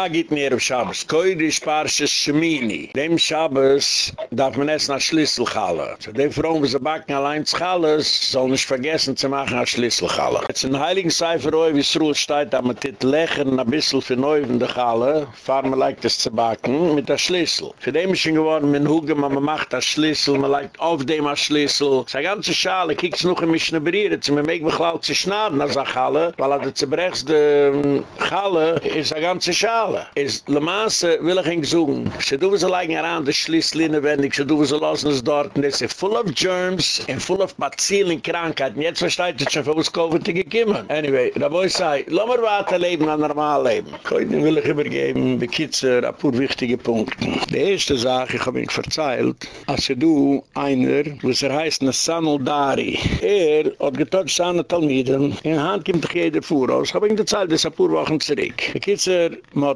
Agit mir auf Shabbos. Koide sparsche Shemini. Dem Shabbos darf man essen als Schlüsselchalle. So die Frauen, die backen allein zu Challes, nicht vergessen zu machen als Schlüsselchalle. Jetzt in Heiligen Seifer, wie es Ruhl steht, da man dit lechern ein bisschen für neu in der Challe, fahren wir leicht das zu backen mit der Schlüssel. Für dem ist schon geworden, mit Hüge, man macht das Schlüssel, man legt auf dem als Schlüssel. Das ganze Schale, kiekst noch ein bisschen brieren, sie mir mich beglaut zu schnaden als Challe, weil er zerbrechst de Challe, ist eine ganze Schale. Ist Le Masse will ich ihn gesuchen. Sie tun so lange heran, das Schlüssel inwendig, sie tun so lassen es dort, es ist full of germs, and full of Bazillen, Krankheiten. Jetzt versteht es schon, für uns Covid gekommen. Anyway, da wo ich sage, lass mal weiter leben, ein normal leben. Heute will ich übergeben, die Kitzer, ein paar wichtige Punkte. Die erste Sache, ich habe mich verzeilt, als du einer, was er heißt, Nassanul Dari, er hat getotcht seine Talmiden, in Hand kommt jeder vor, ich habe ihn gezahlt, das ist ein paar Wochen zurück. Die Kitzer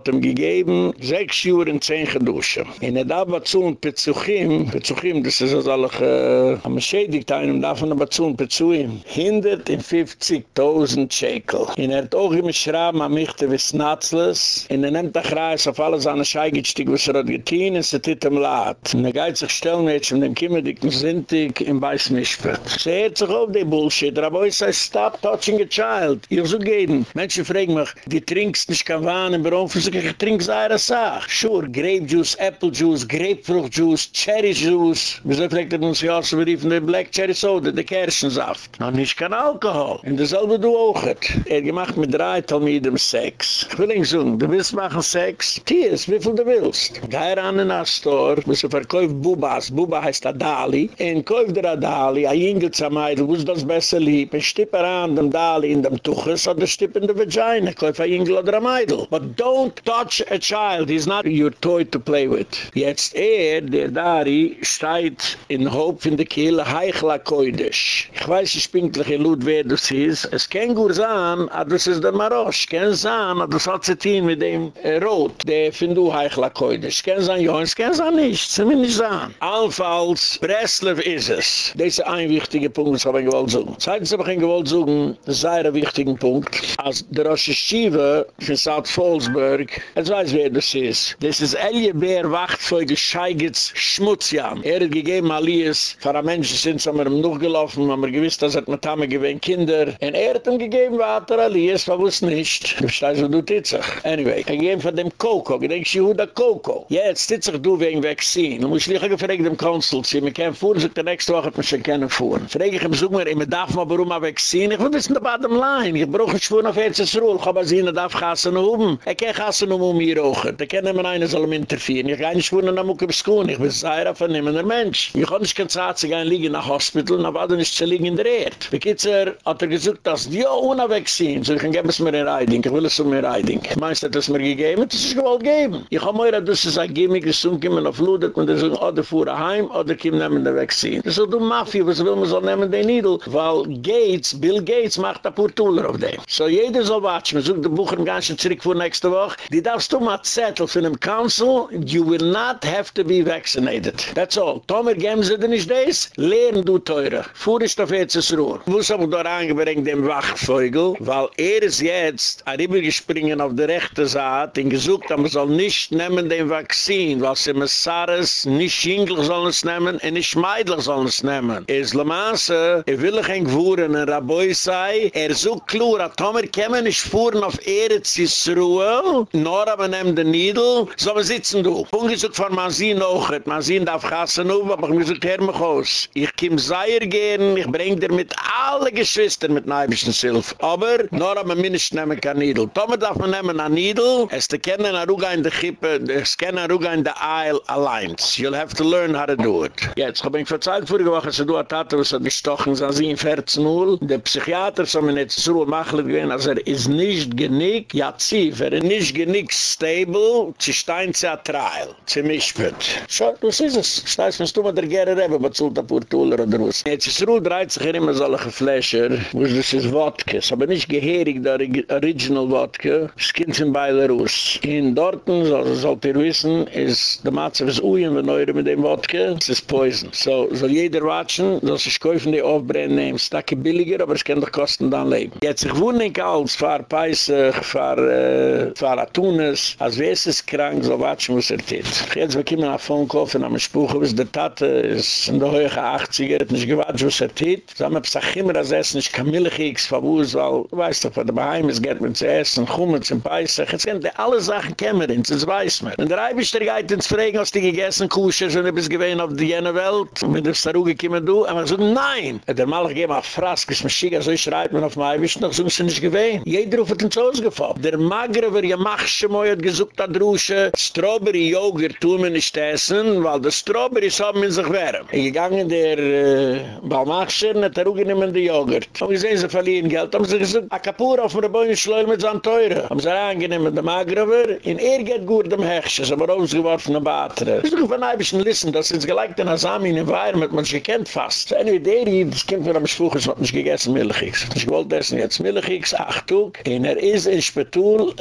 hat ihm gegeben, sechs Jahre und zehn geduschen. In der Dabatsu und Petsuchim, Petsuchim, das ist also alle, äh, am Schädigt einem, davon Dabatsu und Petsuchim, hindert in 50.000 Shekel. In er hat auch immer schrauben, am Michte wie Snatzles, in er nimmt auch Reis auf alle seine Scheigitstig, was er hat getein, er tut ihm leid. Und er geht sich stellen, mit dem Kimmerdicken Sintig in Beismischpert. Sie hört sich auf die Bullshit, aber ich sage, stop touching a child. Ich so gehen. Menschen fragen mich, die trinkst nicht kein Wahn im Beruf, ich trink seine Sache. Sure, Grape Juice, Apple Juice, Grapefrucht Juice, Cherry Juice. Wieso fragt er uns ja, so beriefen, der Black Cherry Soda, der Kerschensaft. Noch nicht kein Alkohol. Und dasselbe du auch. Er gemacht mit drei Talmidem Sex. Ich will ihn sagen, du willst machen Sex? Tiers, wie viel du willst. Geh ran in der Store, wo sie verkäuft Bubas. Buba heißt Adali. Und kauf der Adali, ein Engel zum Eidl, wo ist das besser lieb. Und stipp er an dem Dali in dem Tuches oder stipp in der Vagina. Kauf ein Engel oder ein Eidl. But don't touch a child. He's not your toy to play with. Jetzt er, der Dari, steht in Hope in der Kehle, Heichla Koidesh. Ich weiß, ich bin gleich in Lud, wer das ist. Es kann gut sein, aber das ist der Marosch. Kann sein, aber das hat sich mit dem äh, Rot. Der find du Heichla Koidesh. Es kann sein, ja, es kann sein nicht. Es kann nicht sein. Allenfalls, Breslev ist es. Das ist ein wichtiger Punkt, habe ich gewollt suchen. Zweitens habe ich gewollt suchen, das ist ein wichtiger Punkt. Als der Rosh Hashiva von South Fallsburg, jetzt weiß wer das ist. Das ist Elie Bär Wachtfolge Scheigitz Schmutzjan. Er hat gegeben Alias, für ein Mensch sind sie mir noch gelaufen, haben wir gewiss, dass er mit Tame gewinnt Kinder. Und er hat ihm gegeben weiter Alias, war wuss nicht. Du verstehst, wo du titzig. Anyway, er gegeben von dem Koko, ich denke, sie hu da Koko. Jetzt titzig du wegen Vaccine. Du musst lieber gefragt dem Konsul, sie mir kennen fuhren, so die nächste Woche hat man schon kennen fuhren. Frag ich ihm, such mir, ich darf mal warum ein Vaccine? Ich will wissen, der bottom line. Ich brauche nicht fuhren auf Erzes Ruhl, ich habe sie nicht darf gassen oben. Er kann gassen um um hier auch. Da kann immer einer soll ihm interferieren. Ich kann nicht dann muss ich besuchen. Ich bin sehr vernehmender Mensch. Ich kann nicht ganz hart sich liegen nach Hospital, aber dann ist sie liegen in der Erde. Wie geht's er, hat er gesagt, dass die auch ohne Vaccine, so ich kann geben es mir in Reiding, ich will es um in Reiding. Meinst du, dass es mir gegeben? Das ist gewollt geben. Ich habe mir, dass es ein Gimmick ist, und kommen auf Ludet, und er sagt, oder fuhren heim, oder kommen nehmen der Vaccine. Das ist du Mafia, was will man so nehmen den Needle? Weil Gates, Bill Gates macht ein paar Tuller auf dem. So jeder soll watschen, man sucht den Bucher im Ganzen zurück vor nächste Woche. Die darfst du mal zettel von dem Council, you will not have to be vaccinated. That's all. Tomer, geben sie dir nicht das? Lehren du teure. Fuhr ist auf jetzt Ruhr. Ist aber da angebringt dem Wachvögel? Weil er ist jetzt rübergespringen auf der rechte Seite und gesucht, aber soll nicht nehmen den Vaccin, weil sie mit SARS nicht Schingel sollen es nehmen und nicht Meidler sollen es nehmen. Er ist Le Masse, er will kein Gewuren, ein Raboi sei, er sucht klur, hat Tomer kämen nicht fuhren auf Eretz Yisruel, nor aber nehmen den Niedel, so wir sitzen du. Punkt auch von Mansin auch, Mansin darf gassen auf, aber ich muss auch her mich aus. Ich komm Seier gehen, ich bring dir mit alle Geschwistern mit Neibischen Silf. Aber, nor aber nicht nehmen kein Niedel. Tomer darf man nehmen ein Niedel, es te kennen a Ruga in der Kippe, es kennen a Ruga in der Isle Alliance. You'll have to learn how to do it. Jetzt hab ich verzeiht vorige Woche, dass du a Tate, was hat gestochen, so sie in 14 Uhr. Der Psychiater, so man jetzt so machen gewesen, also er ist nicht genick, ja zief, er ist nicht genick stable, zu stein zu a trial, zu mischpert. So, das ist es. Steiß, wenn du mal der Gere Rebbe, was zult a Purtuller oder was. Jetzt ist Ruhl dreht sich hier immer solche Fläscher, wo das ist Wodka, aber nicht geherig, der Original Wodka, es kommt in Belarus. In Dortmund, also sollt ihr wissen, ist der Matze des Uyen, wenn eure mit dem Wodka, es ist Poison. So, soll jeder watschen, soll sich kaufen, die aufbrennen nehmen, es ist billiger, aber es kann doch kosten dann leben. Jetzt, ich wohne nicht als, fahr Peissig, fahr, äh, fahr tun es, als wer ist es krank, so watschen muss er tit. Jetzt bekommen wir Phone Call von einem Spruch, was der Tate ist in der Höhe 80er, hat nicht gewatscht, was er tit. So haben wir gesagt, immer das Essen ist Kamilchiks, Fabuz, weil, du weißt doch, von der Beheim ist, geht man zu essen, kommen zum Peissach. Jetzt können die alle Sachen kämmer ins, das weiß man. Und der Eibischter geht ins Fragen, hast du gegessen, Kuschers, und du bist gewähnt auf die jene Welt, und wenn du da ruhig du, und man sagt, nein! Und der Malach geht mal frask, ist mir schick, so schreit man auf dem Eibischter, noch so ist er nicht gewähnt. Jeder ruft ins Haus gefallen. Der Magre, wer ja mach schon mal, hat gesucht, da drusche, Strawberry Joghurt tun wir nicht essen, weil die Strawberries haben in sich wärm. Ich gegangen der äh, Balmachscher, hat er auch genommen den Joghurt. Haben gesehen, sie verlieren Geld, haben sie gesagt, a Kapur auf mir Beine schleul mit seinen Teure. Haben sie angenehmen, der Magre, in er geht gut dem Hechsches, aber ausgeworfen, ein Batre. Ich sage, wenn ein bisschen listen, das ist gleich den Asami in Environment, man sich kennt fast. Anyway, der hier, das Kind von einem Spruch, es hat nicht gegessen Milchigs. Ich wollte essen jetzt Milchigs, Achtung, und er ist in Spetul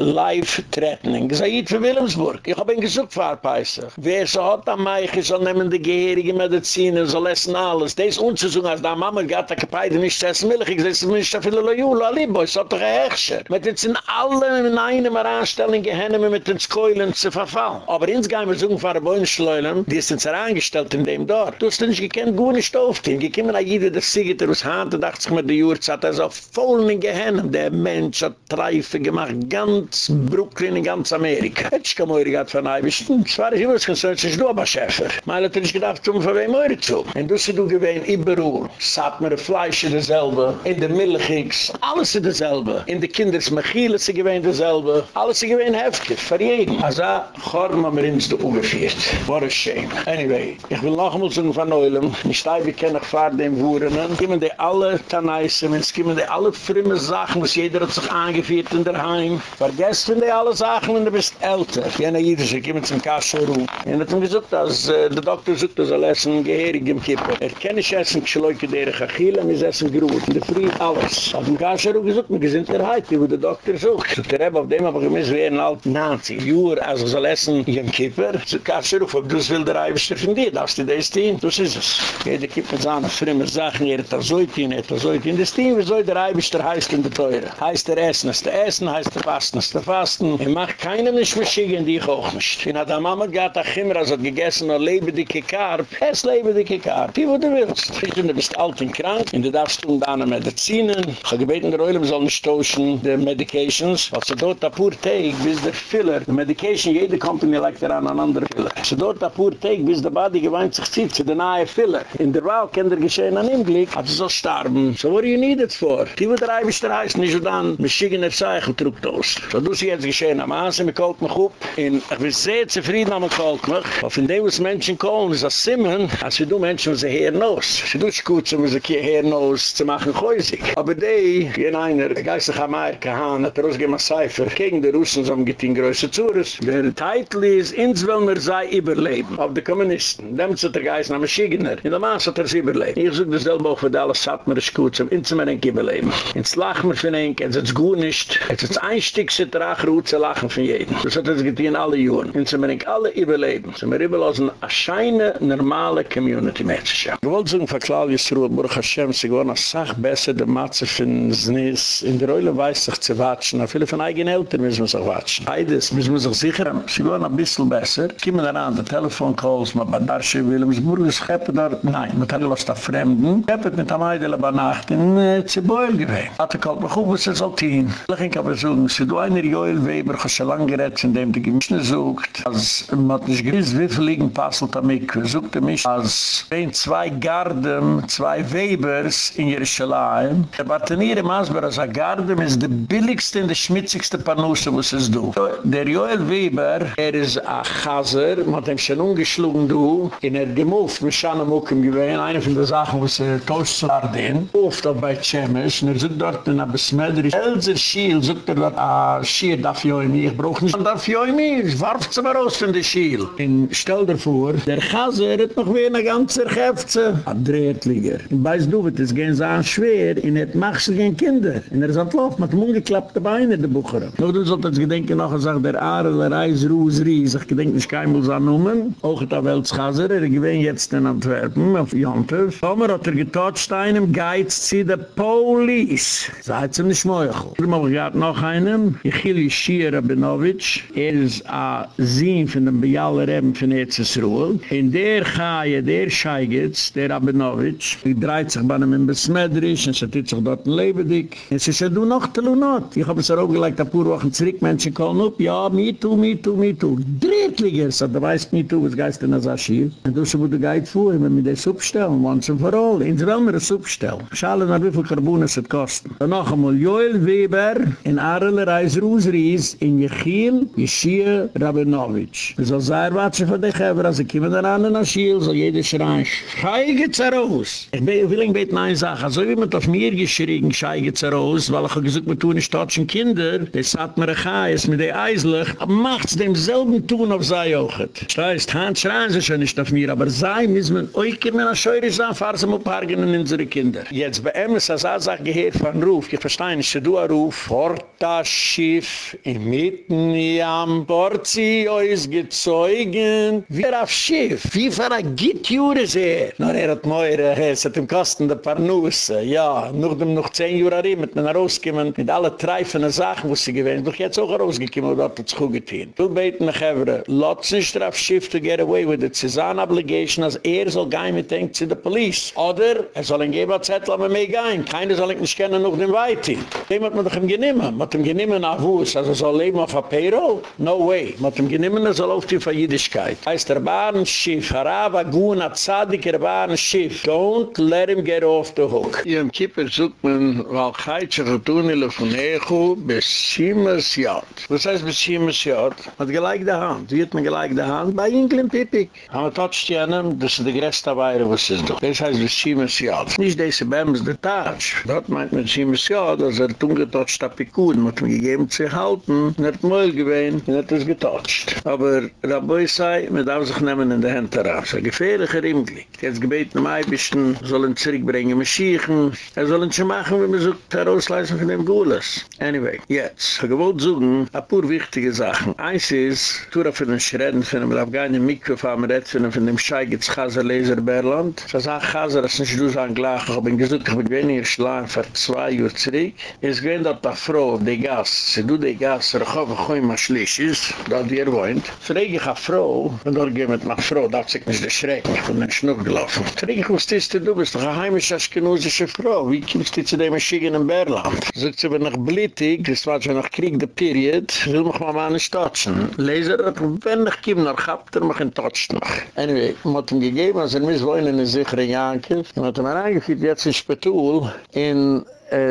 life-threatening. Ich sage, für Wilhelmsburg. Ich habe ihn gesucht, Fahrpeisser. Wer so hat am Meiche, soll nehmen die Geherige Medizin, soll essen alles. Das ist unzusungen, als da Mama gatt, da kapeide nicht zu essen Milchigs, das ist nicht so viele Lojula, Libo, es hat doch ein Hechscher. Mit jetzt sind alle in einem Anstellen gehenne, mit den Skeulen zu verfallen. Aber insgeheim wir suchen, für Bäunschleulen, die sind sehr angestellt in dem Dorf. Du hast nicht gekannt, gut nicht aufgehen. Gekommen an jeder, der Siegiter aus Hand, dachte sich mit der Jurzat, er ist auf vollen Gehennen. Der Mensch hat Treife gemacht, ganz Brooklyn, in ganz Amerika. Ich keine Eure gehabt von Eibischten. Es war ich immer, kann sein, es ist nur ein Schäfer. Mal hat er nicht gedacht, um von wem Eure zu. Und du sie du gewähnt, überall. Satt mir Fleisch in derselbe, in der Milchigs, alles in derselbe. In der Kinders Mechile sie gewähnt derselbe. Alles sie gewähnt heftig, für jeden. Also, Chorm haben wir uns da umgeführt. What a shame. Anyway, ich will noch einmal sagen von Neulem, ich stehe, wir kennen Fahrt den Wurenen, kommen die alle Tanaisen, es kommen die alle frimme Sachen, was jeder hat sich angeführt in der Heim. Vergesst von die alle Sachen, wenn du bist älter. Jene Jüdische, kommen zum Kasseru. Und hat ihm gesagt, dass äh, der Doktor sagt, er essen Geherig im Kippen. Er kann nicht essen, geschleuke der Chachile, wir essen Gruut. In der Früh alles. Hat ihm Kasseru gesagt, wir sind der Heite, wo der Doktor sucht. So, der Rebbe auf dem, aber gemiss wie ein alt Nazi. Jür, also soll essen im Kippen. So, Kasseru, ob du es will der Eibischter von dir, darfst du das tun? Das ist es. Jede Kippen sahen frimme Sachen, er hat er so tun, er hat er so tun. Das Team, wie soll der Eibischter heißt in der Teure? Heißt der Essen, ist der Essen, heißt der Fasten, ist der Fasten. Er macht keinem nicht mehr schicken, die ich auch nicht. Wenn er da Mama geht, der Chimra, hat gegessen, noch lebe dicke Karp, es lebe dicke Karp, wie wo du willst. Ich finde, du bist alt und krank, und du darfst tun deine Medizinen. Ich habe gebeten, der Eulam soll nicht tauschen, die Medications, was er dort apur teig, bis der Filler, die Medication, jede Company legt daran an andere Filler. So dort apur teig, bis der Body geweint sich zieht, zu der nahe Filler. In der Wahl kann der geschehen an ihm glick, hat er so starben. So what do you need it for? Die wird der Eibischter heißt, nicht so dann, mit Schigener Zeichel trugt aus. So du sie jetzt geschehen am Aase, mir kalt mich up, und ich bin sehr zufrieden am kalt mich, weil von dem, was Menschen kommen, ist das Simmen, als wir du Menschen, die hören aus. Sie tut sich gut, um sie hören aus, zu machen häusig. Aber die, gehen einer, der geistig am Eirke Hahn, hat er ausgegeben als Cipher, gegen die Russen, so geht in größer Zures. Der Titel ist, ins Wellner sei überleben, auf die Kommunisten. Dem zu der Geist namens Schigener. In der Maas hat er sie überleben. Ich suche dasselbe auch für alle Satmer ist gut, zum Inzumerenk überleben. Ins wir von Enk, es ist gut nicht. Es ist ein Stück, sie trage zu lachen von jedem. Das hat er getan alle Juren. Inzumerenk alle überleben. Sie mir überlassen, eine scheine, normale Community-Message. Ich wollte sagen, Claudius Ruhe, Baruch Hashem, sie gewohnt, als Sach besser, der Matze von Znis, in der Reule weiß sich zu watschen, aber viele von eigenen Eltern müssen wir sich watschen. Beides müssen wir sich sichern, sie gewohnt ein bisschen besser. Kommen dann an, der Telefoncalls, man bei Darsche Wilhelmsburg, es scheppet dort, nein, man hat gelost auf Fremden, scheppet mit am Eidele bei Nacht in äh, Ziboil gewesen. Hat er kalt, mich auf, was er soll tun. Ich ging aber sagen, sie do einer Joel Weber, was schon lange gerät, in dem die Gemischne sucht, als man hat nicht gewiss, wie viel liegen passelt am Ich, sucht er mich, als wenn zwei Garden, zwei Webers in Jerusalem, der Bartanier im Asber, als ein Garden ist der billigste und der schmitzigste Panusse, was es do. Der Joel Weber, er ist ein Chaser, man hat ihm schon ungeschlungen, du, in er gemovt, mit Schanam Uckem gewesen, eine von den Sachen, was er tauscht zu Ardien, oft auch bei Tschemes, und er sucht dort in der Besmeidrich, Elzer Schiel, sucht er dort, ah, Schier darf mir, ich brauch nicht, darf ich mir, ich warf es mal raus von der Schiel. Und stell dir vor, der Chaser hat noch wie eine ganze Erkäfze, ein Drehtliger. Und weißt du, wird es gehen so schwer, und er macht sich kein Kinder. Und er ist entlaufen, mit dem ungeklappten Beine, der Bucher. Nur du solltest gedenken noch, er sagt, der Aare, der Reis, Ruhes, Ries, ich gedenke nicht kein Muss annehmen, auch der Weltschaser, er gewinnt jetzt in Antwerpen, auf Jontef. Tomer hat er getotcht einem Geiz zu der Police. Seid zum nicht Meuchel. Ich habe noch einen, ich will Yeshia Rabinovich. Er ist ein Sinn von dem Bialer Reben von Ezesruel. In der Chaie, der Scheigitz, der Rabinovich, die dreht sich bei einem in Besmeidrisch, und sie tut sich dort ein Lebedik. Und sie sagt, du noch, du noch. Ich habe es auch gelegt, ein paar Wochen zurück, Menschen kommen up, ja, me too, me too, me too. Drittliger, so da weiß me too, was geist denn als Archiv. Und du, so wo du gehit vor, wenn wir das upstellen, once and for all. Ins wollen wir das upstellen. Schalle nach wie viel Karbunen es kosten. Dann noch einmal, Joel Weber, in Arele Reis Rusries, in Yechiel, Yeshia Rabinovich. Wir sollen sehr watschen von dich, aber als ich komme dann an den Aschiel, soll jeder schreien, Schei geht's heraus. Ich will ihn beten eine Sache, so wie man auf mir geschrien, Schei geht's heraus, weil ich gesagt habe, tun ist deutschen Kinder, das sagt mir ein mit der Eislich, macht's demselben tun auf sei auch. Das heißt, Hans schreien sie schon nicht auf mir, aber sei müssen wir euch kommen nach Scheure sein, fahren sie mit Pargen in unsere Kinder. Jetzt bei Emmes, als er gehört von Ruf, ich verstehe nicht, du ein Ruf, fort das Schiff, in mitten am sie euch gezeugen, wir auf Schiff, wie für ein Gittjur ist er? Na, er hat meure, es hat im Kosten der Parnusse, ja, noch dem noch zehn Jura rin, mit einer rausgekommen, mit alle treifenden Sachen, wo sie gewähnt, doch jetzt auch rausgekommen, und hat es gut getan. Du beten mich, Hevre, lotz nicht drauf Schiff to get away with it, sie sahen Obligation, als er soll gehen mit denkt zu der Police. Oder, er soll ein Geberzettel, aber mehr gehen, keiner soll nicht kennen, noch den Weiti. Dem hat man doch ihm geniemen, hat ihm geniemen nach Wuss, also soll leben auf der Payroll? No way, man hat ihm er soll auf die Verjüdigkeit. Heißt der Bahnenschiff, Harava Guna, Zadig, der Bahnenschiff, don't let him get off the hook. Iem Kippur sucht man, weil Geitsche getunele von Echo, bis Siemes Jod. Was heißt bis Siemes Jod? Hat gleich die Hand. Wie hat man gleich die Hand? Bei Inglin Pipik. Haben wir tatscht jenem, das ist die größte Weire, was ist doch. Das heißt bis Siemes Jod. Nicht diese Bäms, der Tatsch. Dort meint man Siemes Jod, als er tungetatscht Apikud, man hat gegeben zu halten, er hat Meul gewähnt, und hat es getatscht. Aber Rabeu sei, man darf sich nehmen in der Hand darauf. So gefährlicher Imglik. Jetzt gebeten am Eibischen, sollen zurückbringen Maschichen, er sollen schon machen, wenn man so herausleisen von dem Gules. Anyway, jetzt, ich wollte suchen, ein paar wichtige Sachen. Eins ist, Tura für den Schreden von dem Afghani Mikro, von dem Red von dem Scheigitz Chazer Leser Berland. Ich sage, Chazer, das ist nicht du sagen gleich, ich habe ihn gesucht, ich habe wenig geschlagen für zwei Uhr zurück. Es gewinnt dort eine Frau die Gas, sie du die Gas, ich hoffe, ich komme mal schlicht ist, da die er wohnt. Frage ich eine Frau, und dort gehen mit einer Frau, da hat sich nicht erschreckt, ich bin in den Schnuck gelaufen. Frage ich, was ist du, bist doch eine heimische, aschkenusische Frau, wie kommst du zu dem Schiegen in Berland? Sogt sie, wenn ich blittig, das war schon nach Krieg der Period, mich mal mal nicht touchen. Leser, wenn ich komme nach Kapter, mach ihn touchen noch. Anyway, hat ihm gegeben, als er mis wollen in den sicheren Jankiv, man hat ihm reingeführt, jetzt in Spetul, in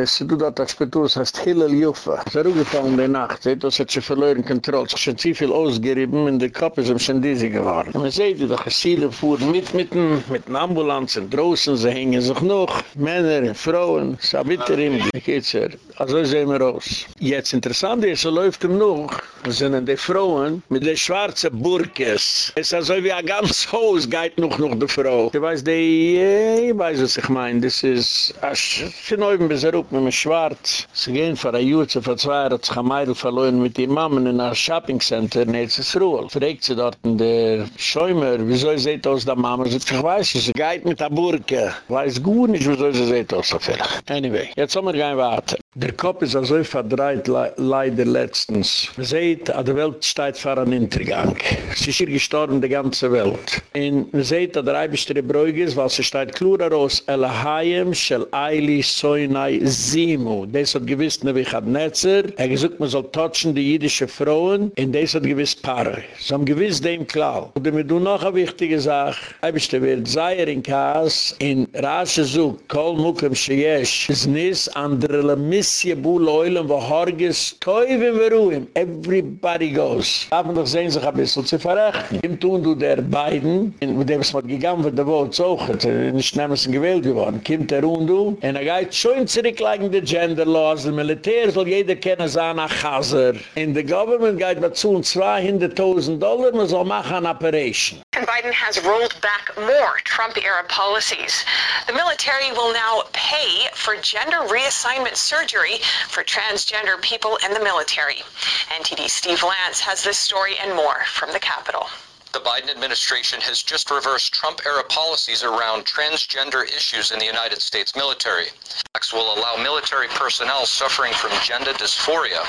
Sie tut dort als Petrus heißt Hillel Juffa. Es ist rugefallen die Nacht. Sie hat sich verloren Kontrolle. Sie hat schon zu viel ausgerieben und der Kopf ist ihm schon diese geworden. Und man sieht, die Chassile fuhren mit mit den mit den Ambulanzen draußen. Sie hängen sich noch. Männer, Frauen. Es ist bitter ihm. Wie geht's hier? Also sehen wir aus. Jetzt interessant ist, so läuft ihm noch. Sind die Frauen mit den schwarzen Burkes. Es ist also wie ein ganz Haus geht noch noch die Frau. Ich weiß, die, ich weiß, was ich meine. Das ist, ich finde, er up mit mir schwarz. Sie gehen vor ein Jahr zu verzweiren, hat sich ein Mädel verloren mit den Mammen in einem Shopping-Center in Ezesruel. Fragt sie dort in der Schäumer, wieso sie seht aus der Mama? Sie sagt, ich weiß, sie geht mit der Burke. Weiß gut nicht, wieso sie seht aus der. Anyway, jetzt haben wir kein Warten. Der Kopf ist also verdreht, le leider letztens. Man sieht, an der Welt steht vor einem Intergang. Sie ist hier gestorben, die ganze Welt. Und man sieht, an der Eibischte Bräuge ist, weil sie steht klar aus, Elahayim, Shel Eili, Soinai, Zimu. Das hat gewiss, ne wie hat Netzer. Er gesagt, man soll touchen die jüdische Frauen, und das hat gewiss Paare. So haben gewiss dem klar. Und damit du noch eine wichtige Sache, Eibischte wird Zeier in Kaas, in Rasche Zug, Kol Mukem Sheyesh, ist nis an der Lemissie Buhl Eulen, wo Horges, Teuven Veruim, everybody goes. Man doch sehen, sich ein bisschen zu verrechten. Im tun du der beiden, mit dem es mal gegangen wird, der Wort zoget, nicht nämlich gewählt geworden, der Rundu, und er geht schon zurücklegen die Gender Laws, der Militär soll jeder kennen sein nach Chaser. In the government geht man zu 200.000 Dollar, man soll machen eine Operation. And Biden has rolled back more Trump-era policies. The military will now pay for gender reassignment surgery for transgender people in the military. NTD Steve Lance has this story and more from the Capitol. The Biden administration has just reversed Trump-era policies around transgender issues in the United States military. Acts will allow military personnel suffering from gender dysphoria,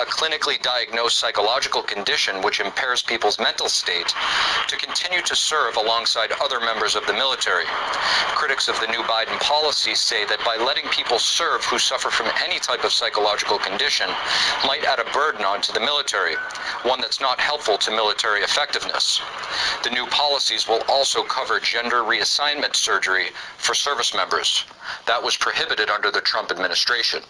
a clinically diagnosed psychological condition which impairs people's mental state, to continue to serve alongside other members of the military. Critics of the new Biden policy say that by letting people serve who suffer from any type of psychological condition might add a burden onto the military, one that's not helpful to military effectiveness. The new policies will also cover gender reassignment surgery for service members. That was prohibited under the Trump administration.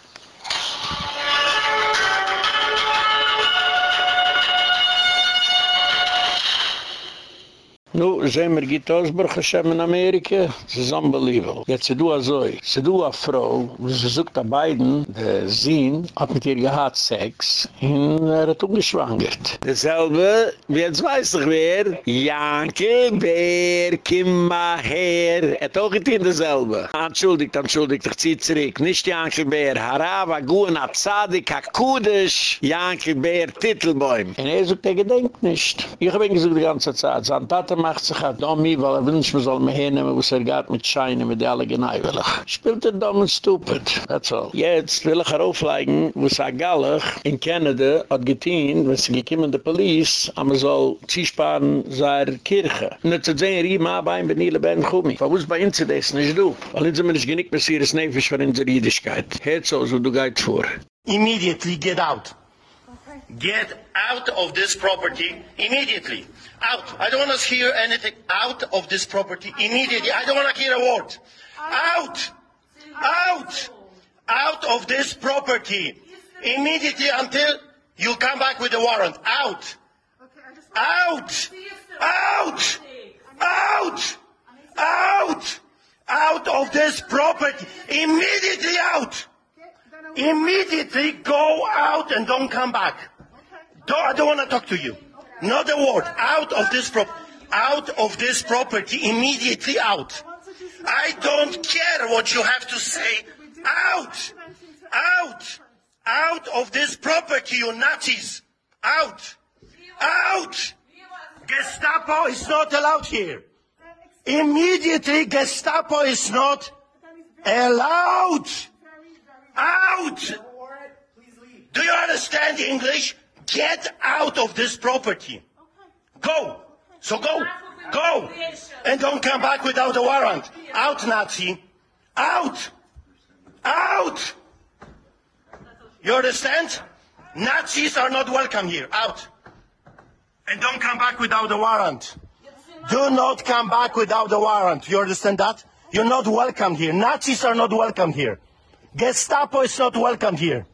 Nu, sehen wir, geht aus, Hashem in Amerika. Es ist unbelievable. Jetzt, sie du a Zoi. Sie du a Frau, wo sie sucht a beiden, der Sinn, hat mit ihr gehad Sex, und er hat ungeschwangert. Dasselbe, wie jetzt weiß ich wer, Janke, Bär, Kimma, Herr, er hat auch getein dasselbe. Entschuldigt, entschuldigt, ich zieh zurück. Nicht Janke, Bär, Harava, Guna, Tzadik, Hakudish, Janke, Bär, Titelbäum. Und er sagt, er gedenkt nicht. Ich hab gesagt die ganze Zeit, Zantate macht sich ein Dummi, weil er wünscht, man soll mir hernehmen, was er geht mit Scheine, mit alle Geneiwillig. Spielt er dumm und stupid. That's all. Jetzt will ich herauflegen, wo es Gallig in Canada hat getein, wenn sie gekommen in der Police, aber soll ziesparen seine Kirche. Und jetzt sehen, Rie, Ma, Bein, Benile, Ben, Chumi. Wo ist bei uns das nicht du? Weil uns wir nicht genick, bis hier ist Nefisch für unsere Jüdischkeit. Hört so, so du gehst vor. Immediately get out. Get out of this property immediately. Out. I don't want to hear anything. Out of this property immediately. I don't want to hear a word. Out. Out. Out of this property immediately until you come back with a warrant. Out. Out. Out. Out. Out. Out of this property. Immediately out. Immediately go out and don't come back. Don't, I don't want to talk to you. Not a word. Out of this prop, out of this property. Immediately out. I don't care what you have to say. Out. Out. Out of this property, you Nazis. Out. Out. Gestapo is not allowed here. Immediately, Gestapo is not allowed. Out. Do you understand English? Get out of this property. Go. So go. Go. And don't come back without a warrant. Out, Nazi. Out. Out. You understand? Nazis are not welcome here. Out. And don't come back without a warrant. Do not come back without a warrant. You understand that? You're not welcome here. Nazis are not welcome here. Gestapo is not welcome here.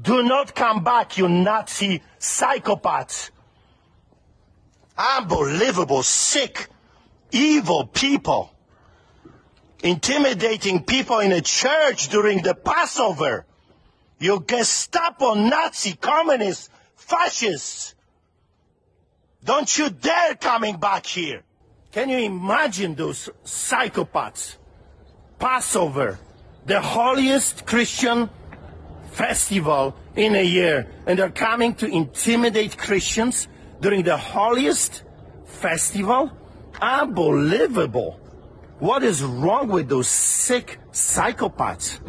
Do not come back, you Nazi psychopaths. Unbelievable, sick, evil people. Intimidating people in a church during the Passover. You Gestapo, Nazi, communists, fascists. Don't you dare coming back here. Can you imagine those psychopaths? Passover, the holiest Christian festival in a year, and they're coming to intimidate Christians during the holiest festival? Unbelievable. What is wrong with those sick psychopaths?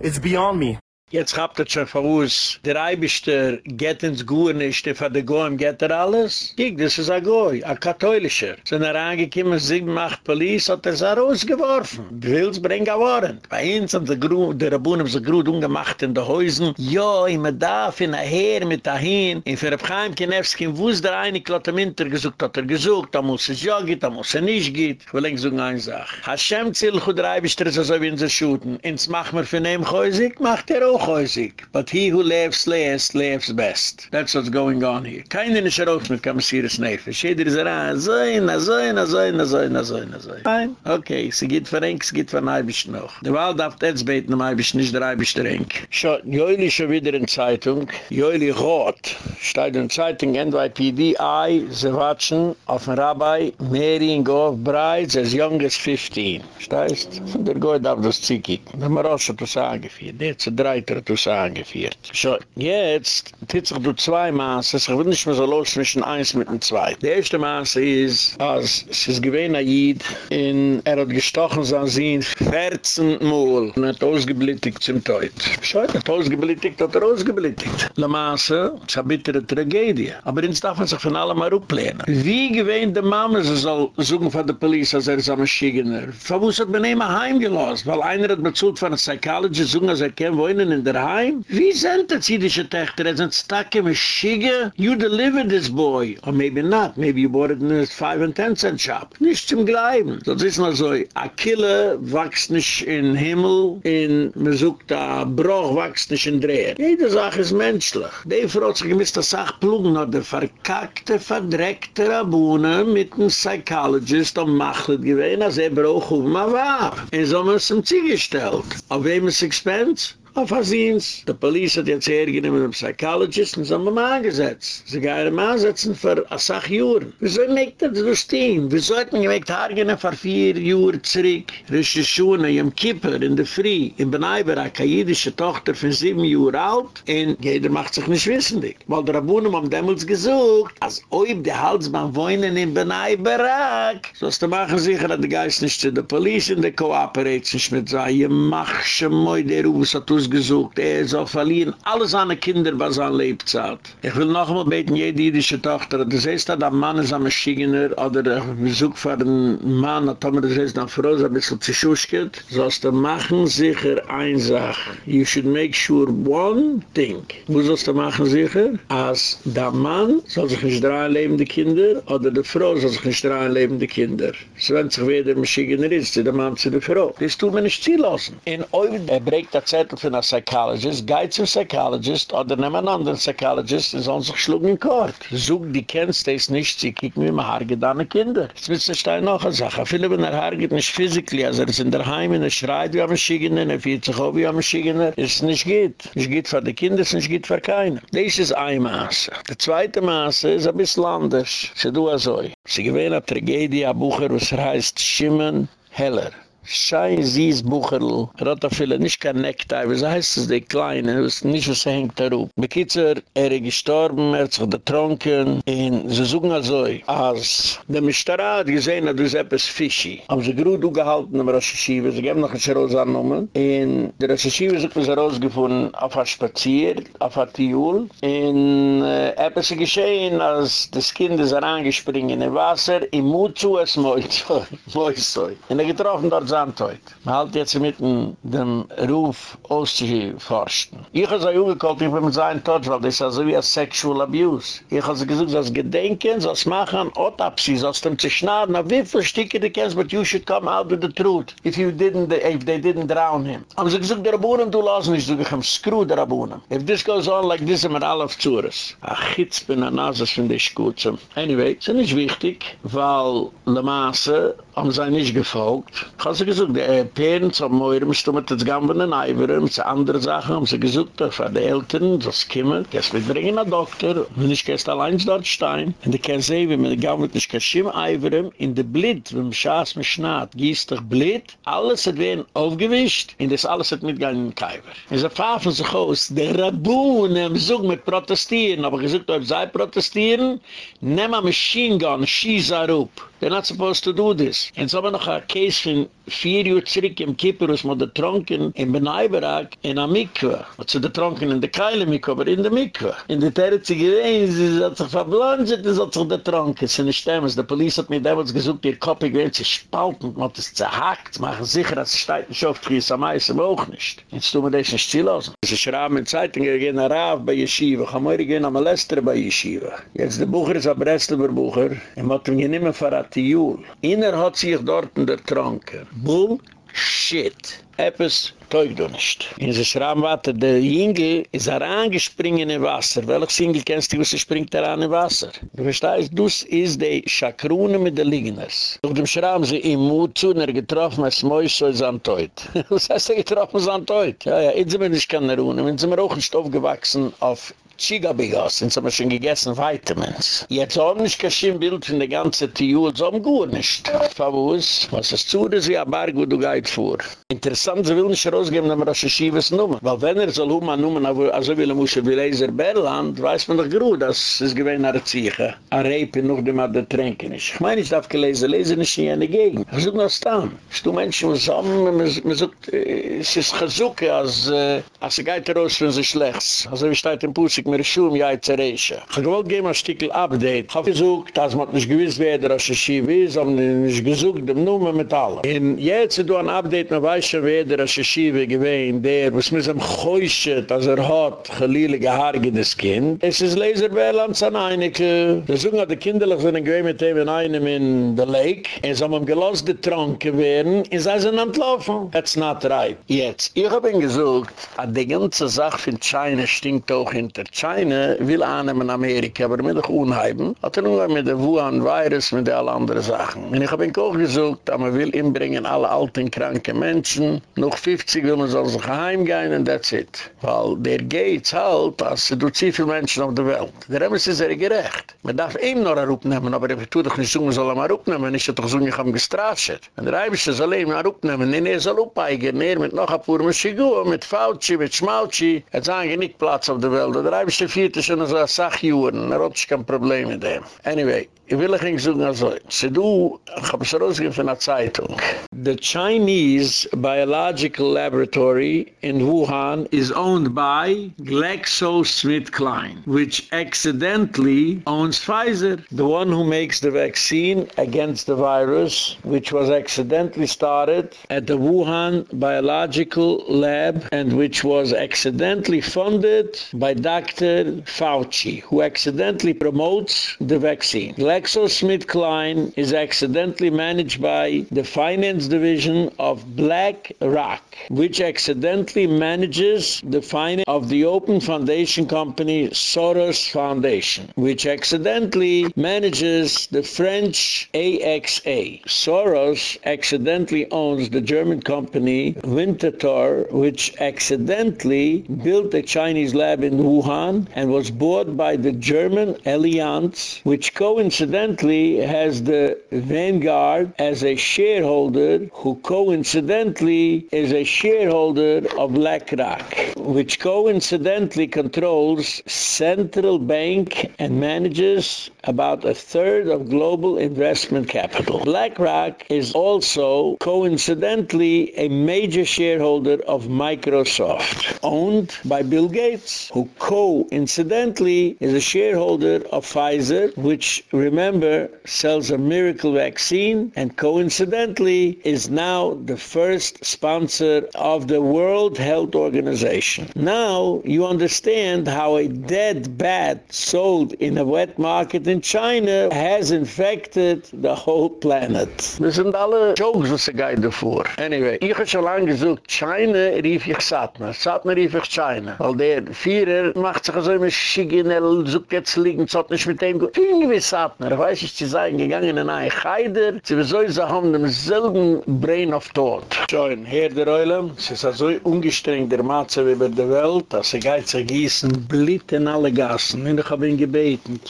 It's beyond me. Jetzt habt ihr schon von uns, der Eibischter geht ins Guren nicht, der von der Goyim geht er alles? Kiek, das ist ein Goy, ein Katholischer. Sind er angekommen, sieben, acht Police, hat er sie rausgeworfen. Du willst, bring ein Warrant. Bei uns haben sie Gru, der Rabun haben sie Grut umgemacht in den Häusern. Ja, immer darf, in der Heer, mit dahin. In für Abchaim Kinevski, wo es der eine Klott im Inter gesucht, hat er gesucht, da muss es ja geht, da muss er nicht geht. Ich will sagen eine Sache. Hashem zilchu der Eibischter, so wie sie schuten. Ins mach mir für nehm Häusig, macht er auch Häusig. But he who lives last, lives best. That's what's going on here. Keiner ist raus mit Kamasiris Nefesh. Jeder ist ran, so ein, so ein, so ein, so ein, so ein, so ein. Fein. Okay, sie geht für Enk, sie geht für ein Eibisch noch. Der Wahl darf jetzt beten, am Eibisch, nicht der Eibisch der Enk. Schon, Joili schon wieder in Zeitung. Joili Roth. Steht in Zeitung NYPD-I, sie watschen auf den Rabbi, marrying off brides as young as 15. Steist? Der Goy darf das zickig. Der Marosch hat das angeführt. Der hat sie drei später hat es angeführt. So, jetzt, jetzt sich durch zwei Maße, ich will nicht mehr so los zwischen eins mit dem zwei. Die erste Maße ist, als es ist gewähne Jid, in er hat gestochen sein Sinn, 14 Mal, und hat ausgeblittigt zum Teut. So, er hat ausgeblittigt, hat er ausgeblittigt. La Maße, es ist eine bittere Tragedie. Aber jetzt darf man sich von allem mal ruplehnen. Wie gewähne die Mama, sie soll suchen von der Polizei, als er ist am Schigener? Verwus hat man immer heimgelost, weil einer hat bezahlt von einer Psychologist, suchen, als er kein Wohnen in der Heim? Wie sind das jüdische Töchter? Er sind stuck in a Schiege? You delivered this boy. Or maybe not. Maybe you bought it in a 5 and 10 cent shop. Nicht zum Gleiben. Das ist noch so, a Kille wächst nicht in Himmel, in, man sucht a Bruch wächst nicht in Dreher. Jede Sache ist menschlich. Die Frau hat sich gemisst, das sagt, plugen hat der verkackte, verdreckte Rabune mit einem Psychologist und macht es gewesen, als er braucht, um mal war. Und so haben wir es zum Ziel gestellt. Auf wem ist Expense? Auf Asins. Die Polizei hat jetzt hergenommen mit einem Psychologist und sie haben ihn angesetzt. Sie gehen ihn ansetzen für eine Sache Jahre. Wieso mögt er das stehen? Wieso hat man gemägt hergenommen für vier Jahre zurück? Rische Schuhe im Kippur, in der Früh, in Benaiber, eine jüdische Tochter von sieben Jahren alt und jeder macht sich nicht wissendig. Weil der Abunnen haben damals gesucht, als ob die Halsbahn wohnen in Benaiber, so ist der machen sicher, dass die Geist nicht zu der Polizei in der Kooperation mit sagen, ihr macht schon mal der Ruf, ausgesucht. Er soll verlieren alle seine Kinder, was er lebt hat. Ich will noch einmal beten, jede jüdische Tochter, das heißt, dass ein Mann ist ein Maschigener, oder ich besuche für einen Mann, dass man das heißt, dass Frau ein bisschen zu schusch geht, sollst du machen sicher eine Sache. You should make sure one thing. Wo sollst du machen sicher? Als der Mann soll sich nicht drei lebende Kinder, oder die Frau soll sich nicht drei lebende Kinder. So wenn sich wer der Maschigener ist, der Mann zu der Frau. Das tut mir nicht ziehen lassen. In Ovid, er brägt der Zettel für a psychologist, guide zum psychologist, oder nehm an anderen psychologist, und sollen sich schlugen in Kort. Sog, die kennst des nicht, sie kicken wie immer harge deine Kinder. Jetzt willst du stein noch eine Sache. Viele, wenn er harge nicht physically, also er ist in der Heim, er schreit wie am Schigener, er fühlt sich auch wie am Schigener, ist nicht geht. Nicht geht für die Kinder, ist nicht geht für keinen. Das ist ein Maße. Der zweite Maße ist ein bisschen anders. Sie du also. Sie gewähne eine Tragedie, ein Bucher, was heißt Schimmen Heller. Schein sies Bucherl, rata viele, nicht kein Nektar, wie heißt es, die Kleine, was nicht was hängt da rup. Bekitzer, er ist gestorben, er hat sich getrunken, und sie suchen also, als der Mishtara hat gesehen, dass es etwas fischi. Haben sie gut gehalten am Rashishiva, sie geben noch ein Scheroz annommen, und der Rashishiva sucht man sie rausgefunden, auf ein Spazier, auf ein Tiul, und äh, etwas ist geschehen, als das Kind ist herangespringen in Wasser, im Mut zu es Moizoi, Moizoi. Und er getroffen dort Sandteut. Man halt jetzt mit dem Ruf auszuforschen. Ich habe so umgekommen, ich bin mit seinem Tod, weil das ist also wie ein Sexual Abuse. Ich habe so gesagt, das Gedenken, das Machen, Autopsie, das dem zu schnaden, auf wie viele Stücke du kennst, but you should come out with the truth, if you didn't, if they didn't drown him. Aber so gesagt, der Abunnen, du lass nicht, du gehst screw der Abunnen. If this goes on like this, I'm all of Zures. Ach, jetzt bin ein Nase, das finde ich gut. Anyway, das ist nicht wichtig, weil Le Masse haben sie nicht gefolgt. Ich habe sie gesagt, die äh, Parents haben mir immer stummet das Gamben in Eiveren, zu anderen Sachen haben sie gesagt, für die Eltern, das kommen, jetzt mitbringen einen Doktor, wenn ich gehst allein dort stein, und ich kann sehen, wie man die Gamben nicht kann schimmen Eiveren, in der Blit, wenn man schaß mit Schnaht, gießt doch Blit, alles hat werden aufgewischt, und das alles hat mitgegangen in Kaiver. Und sie pfaffen sich aus, der Rabun, haben sie mit protestieren, aber gesagt, ob sie protestieren, nehmen ein Machine Gun, schieß er up. They're not supposed to do this. Und so wir noch ein Case vier Uhr zurück im Kippur, was man da tronken in Benaibarak in der Mikva. Was sie da tronken in der Keile Mikva, aber in der Mikva. In der Terzi gewesen, sie hat sich verblanscht, sie hat sich da tronken. Sie nicht stemmen. Die Polizei hat mir damals gesucht, ihr Kopf gewesen, sie spalten, man hat es zerhackt, machen sicher, dass sie steigt nicht auf, die ist am meisten auch nicht. Jetzt tun wir das nicht aus. Sie schrauben in Zeitungen, wir gehen Rav bei Yeshiva, wir morgen gehen nach Molester bei Yeshiva. Jetzt der Bucher ist ein Breslover Bucher, er hat ihn nicht mehr verraten. Inner hat sich dort Tranke. Bull, shit. Eppes teugt du nicht. In der Schrammwatte, der Jingel ist er angespringen in Wasser. Welch Jingel kennst du, was er springt er an in Wasser? Du verstehst, dus ist die Schakrone mit den Ligners. Durch dem Schramm sie im Mut zu, und er getroffen als Mäus so ist. Was heißt er getroffen als? Ja, ja, jetzt sind wir nicht keine Ruhne. Wir sind auch nicht aufgewachsen auf Chigabigos, und so haben wir schon gegessen Vitamins. Jetzt haben nicht kein Bild von der ganzen Tiul, so haben gut nicht. Favus, was ist zu, ist ein Berg, wo du gehit vor. Interessant, sie will nicht rausgeben, dass wir das Schiefes nummer. Weil wenn er soll um an nummer, also will er muss er wie Leser Berland, weiß man doch gut, dass es gewähnt der Ziege. A Reipe noch dem hat der Tränken ist. Ich meine, ich darf gelesen, lesen nicht in jene Gegend. Ich such noch Stamm. Ich tu Menschen zusammen, man sucht, äh, es ist gesuche, als, äh, als er geht raus, wenn sie schlecht. Also wie steht in Pusik, mir Schuhe im Jahr zerreichen. Ich wollte ein Update. Ich habe gesucht, dass man nicht gewiss wer als er schief ist, sondern nicht dem Nummer mit allem. Und jetzt, du ein Update, man weiß schon, wer als er schief ist gewesen, der, was mir so geäuschert, als er hat, geliehle gehargenes Kind. Es ist Laserbärland, sein Einige. Der Sohn hat die Kinderlich sind mit dem in einem in der Lake. Es ihm gelost, die Tronke werden, und sie sind entlaufen. That's not right. Jetzt, ich habe ihn gesucht, hat die ganze Sache von China stinkt auch hinter China, will annehmen Amerika, aber mit der Unheiben, hat er nur mit der Wuhan-Virus, mit all anderen Sachen. Und ich habe ihn auch gesucht, man will inbringen alle alten, kranken Menschen, noch 50 will man so sich heimgehen, und that's it. Weil der geht halt, als du zu viele Menschen auf der Welt. Der Remus ist sehr gerecht. Man darf ihm noch ein Rup nehmen, aber ich tue doch nicht so, man soll ihm ein Rup nehmen, ich doch so, ich habe ihn gestrascht. Und der Remus soll ihm ein Rup nehmen, und er soll upeigen, er mit noch ein paar Maschigur, mit Fauci, mit Schmauci, er sagt, nicht Platz auf der Welt. Der Ist vierte schon so Sachjuren, er hat kein Problem mit dem. Anyway, Ich will euch sagen, also, se du, ich hab es rausgegeben von der Zeitung. The Chinese Biological Laboratory in Wuhan is owned by GlaxoSmithKline, which accidentally owns Pfizer, the one who makes the vaccine against the virus, which was accidentally started at the Wuhan Biological Lab and which was accidentally funded by Dr. Fauci, who accidentally promotes the vaccine. GlaxoSmithKline is accidentally managed by the finance division of BlackRock, which accidentally manages the finance of the open foundation company Soros Foundation, which accidentally manages the French AXA. Soros accidentally owns the German company Winterthur, which accidentally built a Chinese lab in Wuhan and was bought by the German Allianz, which coincidentally has the Vanguard as a shareholder who coincidentally is a shareholder of BlackRock, which coincidentally controls Central Bank and manages about a third of global investment capital. BlackRock is also coincidentally a major shareholder of Microsoft, owned by Bill Gates, who coincidentally is a shareholder of Pfizer, which remember, sells a miracle vaccine and coincidentally is now the first sponsor of the World Health Organization. Now you understand how a dead bat sold in a wet market in China has infected the whole planet. Wir sind alle Jokes, was sie gehen davor. Anyway, ich habe schon lange gesagt, China rief ich Satna. Satna rief ich China. Weil der Vierer macht sich so immer Schiginell, sucht jetzt liegen, zot nicht mit dem gut. Irgendwie Satna. Ich weiß nicht, sie seien gegangen in eine Heider. Sie wieso sie haben demselben Brain of Thought. Schoen, Herr der Eulam, es ist so ungestrengt der Matze wie bei der Welt, dass sie geht zu gießen, blit in alle Gassen. Und ich habe ihn gebeten,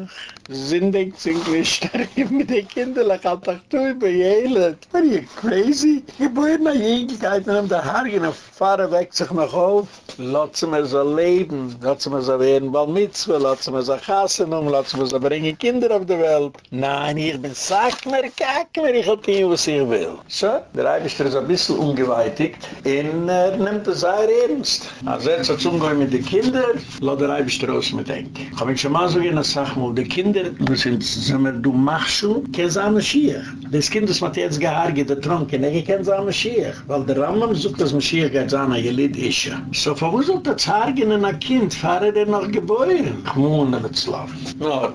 Kinderlach, Zindig zinglich, mit den Kinderlach, hat doch du überjählet. Are you crazy? Geboren nach Jängigkeiten haben der Haargen auf Fahre weg sich noch auf. Lotze mir so leben, lotze mir so werden Balmitzwe, lotze mir so chassen um, lotze mir so bringen Kinder auf der Welt. Nein, ich bin sack mir, kack mir, ich hab die, was ich will. So, der Eibischter ist ein bisschen ungeweitigt und er nimmt es sehr ernst. Also jetzt hat es umgehen mit den Kindern, lasst der Eibischter aus mit denken. Hab ich schon mal so gehen, sag mal, die Kinder, du sind, mal, du machst schon, kein Samen Schiech. Das Kind, das hat jetzt gehargert, der Tronke, ne, kein Samen Schiech. Weil der Rambam sucht, dass man Schiech geht, er litt ist. So, wo soll das hargen in ein Kind, fahre der noch geboren? Kmoen, wird es laufen. No,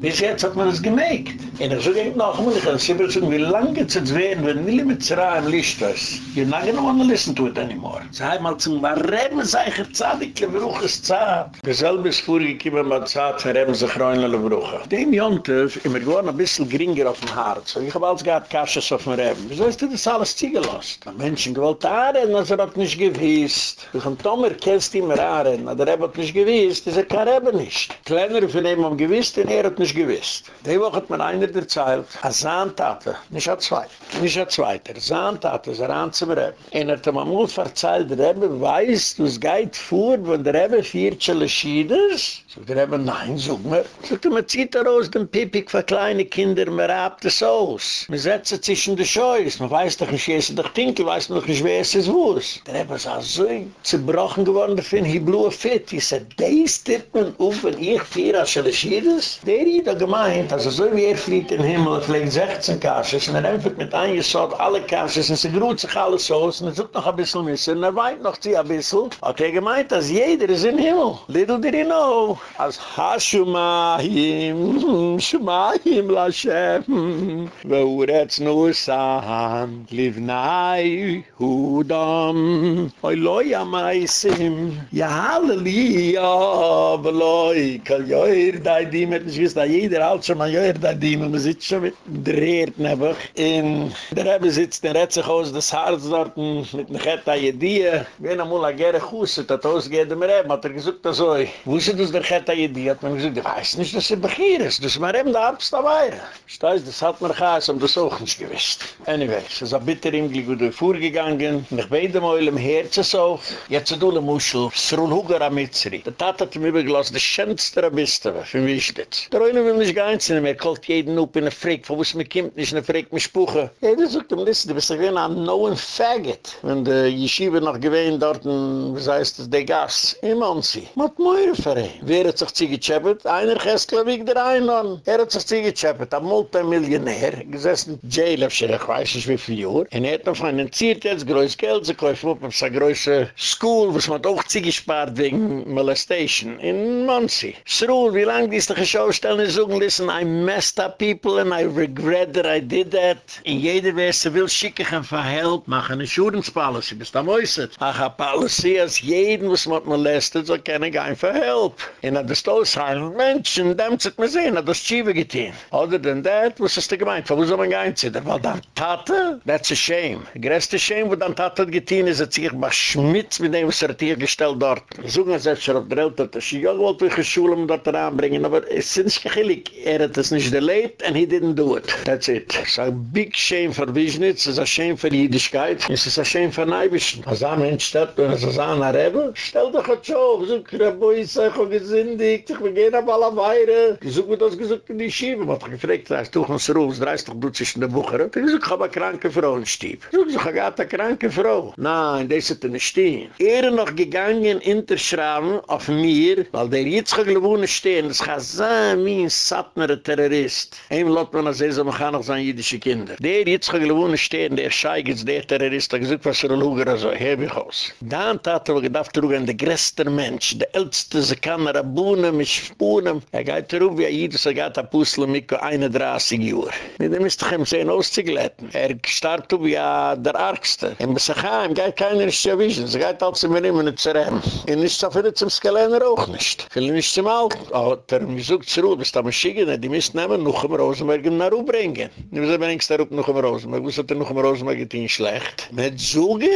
bis jetzt hat man es gemägt. Und ich sage noch einmal, ich es immer sagen, wie lange es jetzt werden, wenn wir mit Zera im Licht ist. You're not gonna wanna listen to it anymore. Sie haben mal zum Reben sich er zadig, le Bruch ist zahd. Dasselbe ist vorgekommen, mit Zahd, von Reben sich rein, le Bruch. Dem Jontef, immer gewohnt ein bisschen geringer auf dem Herz. Ich hab alles gehabt, Kasches auf dem Reben. Wieso du das alles ziegelost? Die Menschen gewollt Ahren, als er hat nicht gewiss. Du kannst Tomer, kennst immer Ahren, aber er hat nicht gewiss, das ist er kein Reben nicht. Kleiner von ihm haben gewiss, denn er hat nicht gewiss. Die Woche hat mir einer erzählt, a Zahntate, nicht a Zweit, nicht a Zweiter, Zahntate, ist er an zum Reben. Er hat ihm amul verzeiht, der Reben weiß, du es geht vor, wenn der Reben vier Chalashiders, so der Reben, nein, sag mir, so du mir zieht er aus dem Pipik für kleine Kinder, mir rabt es aus. Wir setzen sich in die Scheuß, man weiß doch nicht, wie es doch Tinkel, weiß noch nicht, wie es ist, wo es. Der Reben ist auch so zerbrochen geworden, der Finn, blew a fit. Ich sag, des tippt man auf, wenn ich vier Chalashiders, der hat er gemeint, also so wie er fliegt in Himmel, er fliegt 16 Kasches, und er einfach mit eingeschaut, alle Kasches, und sie gruht sich alles aus, und er sucht noch ein bisschen müssen, und er weint noch sie ein bisschen. Hat er gemeint, dass jeder ist in Himmel. Little did he know. Als Hashumahim, Shumahim Lashem, Veuretz Nusan, Livnai Hudam, Oy loy amaisim, Ya Halleluja, Veloy, Kal Yoir Dai Dim, et nicht da jeder halt schon mal Yoir Dai Dim, man sitzt schon mit dreht nebach. In der Rebbe sitzt, der rät aus des Harz dort, mit einer Chetta Jedie, wenn amul a gere Chusset, hat ausgeht dem Rebbe, hat er ist das der Chetta Jedie? Hat man gesagt, ich weiß dass er Bechir ist, das ist mir eben der Arzt dabei. Steiß, das hat mir geheiß, um das auch nicht gewiss. Anyway, es ist ein bitter ihm, die gut vorgegangen, und ich beide mal im Herzen so, jetzt du le Muschel, Srul Hugar am Mitzri. Der Tat hat ihm übergelassen, der schönste Rabiste, für mich ist das. Der Reine will nicht sondern er kalt jeden up in der Frick, wo es mir kommt, nicht in der Frick, mit Spuche. Jeder sagt ihm, listen, du bist ein known faggot. Wenn die Yeshiva noch gewähnt dort, was heißt das, der Gas, im Anzi. Mat moire ihn. Wer hat sich zugechappet? Einer Gästler wie der Einhorn. Er hat sich zugechappet, ein Multimillionär, gesessen in Jail, ich weiß nicht wie viel Jahr. Und er hat noch finanziert jetzt größt Geld, sie kaufen auf eine große School, was man auch zugespart wegen Molestation in Monsi. Sroel, wie lange die sich die Schaustellen suchen, listen, I messed up people and I regret that I did that. In jeder Weise will schicken kann für Help, machen eine Insurance Policy, bis da mäuset. Ach, a Policy, als jeden, was man molestet, so kann ich ein für Help. In das Stoßheim, Menschen, dem zit mir sehen, hat das Schiebe getan. Other than that, was ist der gemeint? Wo soll man gehen zu? Weil dann Tate, that's a shame. Die größte Shame, wo dann Tate hat getan, ist, dass sich was schmitz mit dem, was er hat hier gestellt dort. Sogen selbst schon auf der Welt, dass ich ja gewollt, welche Schule um dort heranbringen, aber es ist nicht gechillig. Er hat es nicht erlebt, and he didn't do it. That's it. It's a big shame for Wiesnitz, it's a shame for Jüdischkeit, it's a shame for Neibischen. Als ein Mensch steht, wenn er so sagen, er stell doch ein Job, so krabbo, ich sag, ich gesündigt, ich bin gehen auf alle Weire. Ich suche mir das gesagt in die Schiebe, man hat gefragt, da ist doch so raus, da ist doch du zwischen der Bucher. Ich suche, ich habe eine kranke Frau in Stieb. Ich suche, ich habe eine kranke Frau. Nein, das ist nicht stehen. Er noch gegangen, interschrauben auf mir, weil der jetzt gewohnt stehen, das wie ein Satner Terrorist. Ein lot man er, man kann noch sein jüdische Kinder. Der jetzt gewohnt stehen, der Scheig ist der Terrorist, der gesagt, was er luger, also, heb ich aus. Dann tat er, gedacht, er der größte Mensch, der älteste, sie kann er abunnen, mit Spunen. Er geht er wie er jüdisch, er geht Apostel, mit 31 Uhr. Mit dem ist doch ihm sehen auszugleiten. Er starb wie er der Argste. Er muss sich heim, geht keiner ist ja wischen, sie geht als immer immer nicht zu rennen. Er ist so viel zum Skelener auch nicht. Viele nicht zum Alten. Oh, der Besuch zur Ruhe, bis da man schicken, die müssen nehmen, noch im Rosenberg nach Ruhe bringen. Wie soll man da noch im Rosenberg? Wo sollte noch im Rosenberg getein schlecht? Mit Zugen!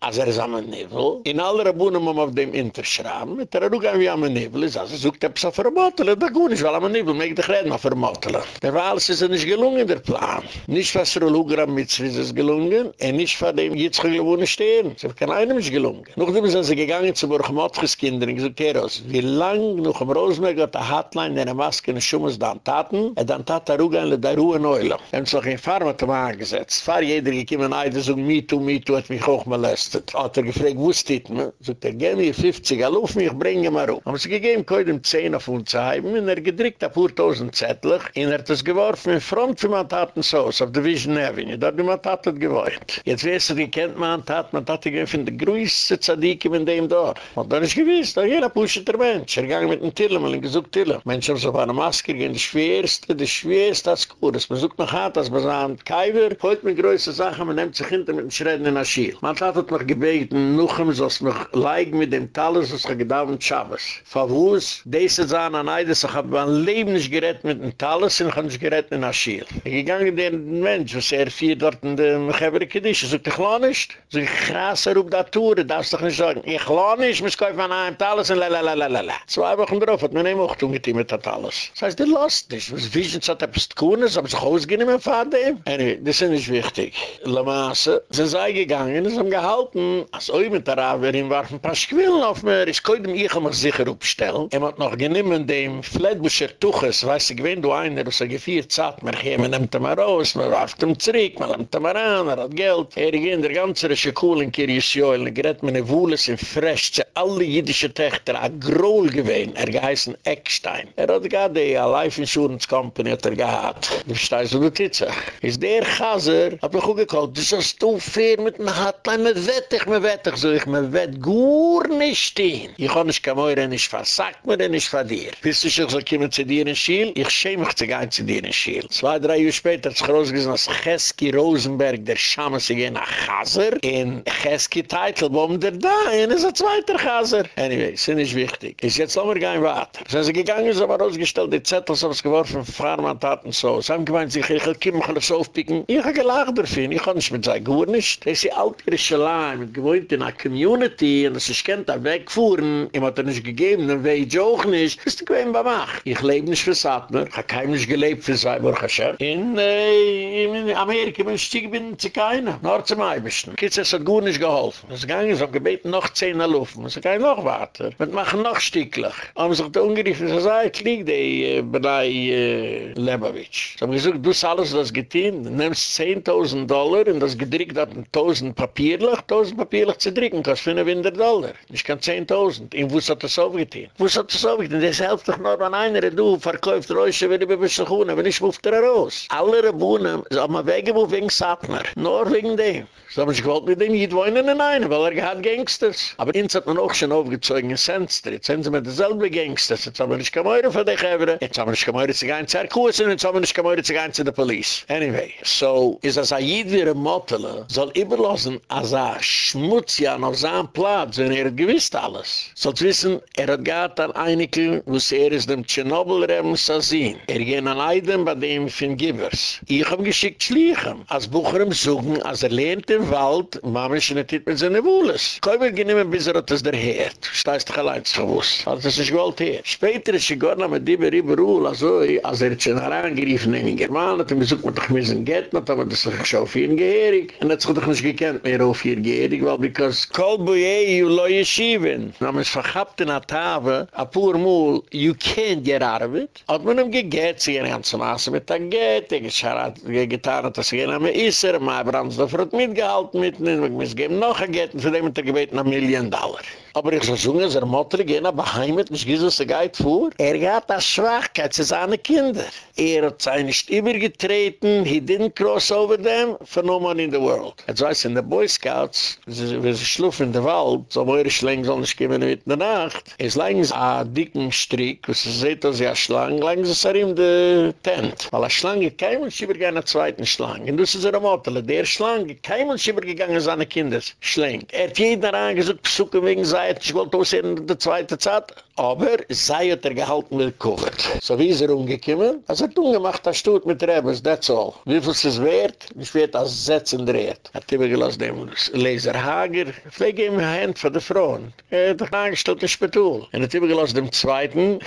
Als er ist am Nebel. In alle Rabunen muss man auf dem Interschraben. Mit der Ruge wie am Nebel ist. Also sucht er so vermottelen. Da gut ist, weil am Nebel möchte ich reden, vermottelen. Der war alles ist nicht gelungen, der Plan. Nicht was für Lugram mit Zwiz ist gelungen. Und nicht von dem jetzt gewohnen stehen. Es hat kein einem nicht gelungen. Nachdem sind sie gegangen zu Burgmottches Kindern. Ich gesagt, Heros, wie lang noch im Rosenberg hat der Hotline in der Maske in der Schummes dann taten. Er dann tat der Ruge in der Ruhe Neule. Er hat sich in Farmatum angesetzt. Fahr jeder gekommen, ein Eide, so me too, me too, hat mich auch molestet. Hat er gefragt, wo steht man? Sagt er, geh mir 50, er luf mich, bringe mal rum. Haben sie gegeben, können ihm 10 auf uns heim, und er gedrückt ein paar tausend Zettel, und er hat es geworfen in Front für Mantatensoos, auf Division Avenue, da hat die Mantaten gewohnt. Jetzt weißt du, wie kennt Mantaten, Mantaten gehen von der größten Zadikim in dem Dorf. Und dann ist gewiss, da jeder pushet der Mensch. Er ging mit dem Tillem, und er gesucht Tillem. Menschen haben so auf eine Maske, gehen die schwerste, die schwerste als Kurs. Man sucht noch hart, als man sagt, Kaiwer, heute mit größten Sachen, man nimmt sich hinter mit dem Schreden in Aschiel. Man hat mich gebeten, noch um, so mich leig mit dem Talis, was ich gedauert mit Schabes. Verwus, diese sahen an Eides, ich habe mein Leben nicht gerett mit dem Talis, und ich habe nicht gerett in Aschiel. Ich gegangen den Mensch, was er vier dort in dem Gebre Kedisch, so ich lau nicht. So ich krasse rup da Tour, darfst doch nicht sagen, ich lau nicht, muss kaufen an einem Talis, und lalalala. Zwei Wochen drauf hat man ihm auch tun getein mit der Talis. Das heißt, die lasst nicht. Was wissen, so hat er bist kuhnes, aber sich ausgehen im Vater. Anyway, das ist nicht wichtig. La Masse, sie sei gegangen, sie haben gehalten, als oi mit der Averin warf ein paar Schwillen auf mir, ich konnte mich immer sicher aufstellen. Er hat noch genommen dem Flatbuscher Tuches, weiss ich, wenn du einer, was er gefeiert hat, man nimmt ihn mal raus, man warft ihn zurück, man nimmt ihn mal an, er hat Geld. Er ging der ganze Schekul in Kirchjöl, er gerät meine Wohles in Fresch, zu alle jüdische Töchter, a Grohl gewesen, er geheißen Eckstein. Er hat gerade die Life Insurance Company hat er gehad. Du verstehst du, Titsa. Ist der Chaser, hat mich auch gekallt, das ist fair mit dem Hotline, mit wettig, mit wettig, so ich mit wett gur nicht stehen. Ich kann nicht kam eure nicht versagt mir, nicht von dir. Wisst du, ich soll kommen zu dir in Schiel? Ich schäme mich zu gehen zu dir in Schiel. Zwei, drei Jahre später hat sich rausgesehen, als Cheski Rosenberg, der Schamme sich in nach Chaser, in Cheski Titel, wo der da, in ist ein zweiter Chaser. Anyway, ist nicht wichtig. Ist jetzt lassen wir gehen weiter. Sind sie gegangen, ist aber rausgestellt, die Zettel, so was geworfen, Farmantaten, so. Sie haben gemeint, ich will kommen, ich will aufpicken. Ich habe gelacht ich kann nicht mit sein, gut nicht. Das ist die altirische Lein, mit gewohnt in einer Community, und das ist kennt, da wegfuhren, ihm hat er nicht gegeben, dann weiß ich auch nicht. Ist die gewähnt, was macht. Ich lebe nicht für Satner, ich habe keinem nicht gelebt für wo ich In, äh, in Amerika, ich stieg bin, zu keiner. Nur zum Eibischen. Kitz, es hat gut nicht geholfen. Es ging, es hat gebeten, noch zehn Luft. Es kann noch warten. Wir machen noch stücklich. Haben sich da ungeriefen, es ich lieg die, äh, Benai, äh, Lebovich. Sie haben gesagt, du hast alles das getan, nimmst 10.000 Dollar und das gedrückt hat 1.000 Papierlich, 1.000 Papierlich zu drücken, kostet 500 Dollar. Ich kann 10.000. In wo hat das aufgetan? Wo hat das aufgetan? Das hilft doch nur an einer, du verkäuft Räusche, wenn ich bisschen kuhne, wenn ich ruft er raus. Alle Rebunen, so haben wir weggebucht wegen Satner. Nur wegen dem. So haben sie gewollt mit dem Jid wohnen in einem, weil er hat Gangsters. Aber ins hat man auch schon aufgezogen in Sandstreet. Jetzt sind sie mit derselbe Gangsters. Jetzt haben wir nicht gemäuert von dich, Evere. Jetzt haben wir nicht gemäuert zu gehen zu Erkusen. Jetzt haben wir nicht gemäuert zu gehen zu der Police. Anyway, so ist das Jid wie ein Motele, soll überlassen, als er schmutzig auf seinem Platz, wenn er gewiss alles. Sollt wissen, er hat gehabt an einigen, wo es er ist dem Tschernobyl-Reben Sazin. Er gehen an Eiden bei dem von Gibbers. Ich hab geschickt schlichen. Als Bucher im Sogen, als er lehnt im Wald, Mama ist nicht mit seinen Wohles. Käufer gehen immer bis er hat das der Herd. Steißt doch allein zu Wuss. Also das ist gewollt her. Später ist sie gar noch mit Dibber über Ruhl, also als er schon herangeriefen in German, hat er gesagt, man doch müssen gehen, aber das ist schon auf ihren Geherig. Und hat sich doch nicht gekannt mehr auf ihr geirig, weil because kol buye you lo yeshiven. Na mes verhabt in a tave, a pur mul, you can't get out of it. Ad man um geget zeyn an zum as mit der gete gescharat, ge gitar at as gena me iser ma brands da frut mit gehalt mit nem, mis gem noch a geten für dem hat er gebet na million dollar. Aber ich soll sagen, dass er Mutter gehen nach Hause, nicht gewiss, was er geht vor. Er hat eine Schwachkeit zu seinen Kindern. Er hat sich nicht übergetreten, he didn't cross over them, for no one in the world. Jetzt weiß in den Boy Scouts, wenn sie schlufen in den Wald, so wo ihre Schläge sollen nicht kommen mit der Nacht, es legen sie einen dicken Strick, wo sie sehen, dass sie eine Schlange, legen sie sich in den Tent. Weil eine Schlange, kein Mensch übergegangen eine zweite Schlange. Und das ist eine Mutter, der Schlange, kein Mensch übergegangen seine Kinder Schlange. Er hat jeden angesucht, besuchen wegen seiner ich wollte aussehen in der zweite Zeit, aber sei hat er gehalten mit Covid. So wie ist er umgekommen? Er hat umgemacht, das tut mit Rebens, that's all. Wie viel ist es wert? Ich werde als Sätzen dreht. Er hat immer gelassen dem Laser Hager, pflege ihm eine Hand von der Frau. Er hat angestellt in Spetul. Er hat immer gelassen dem zweiten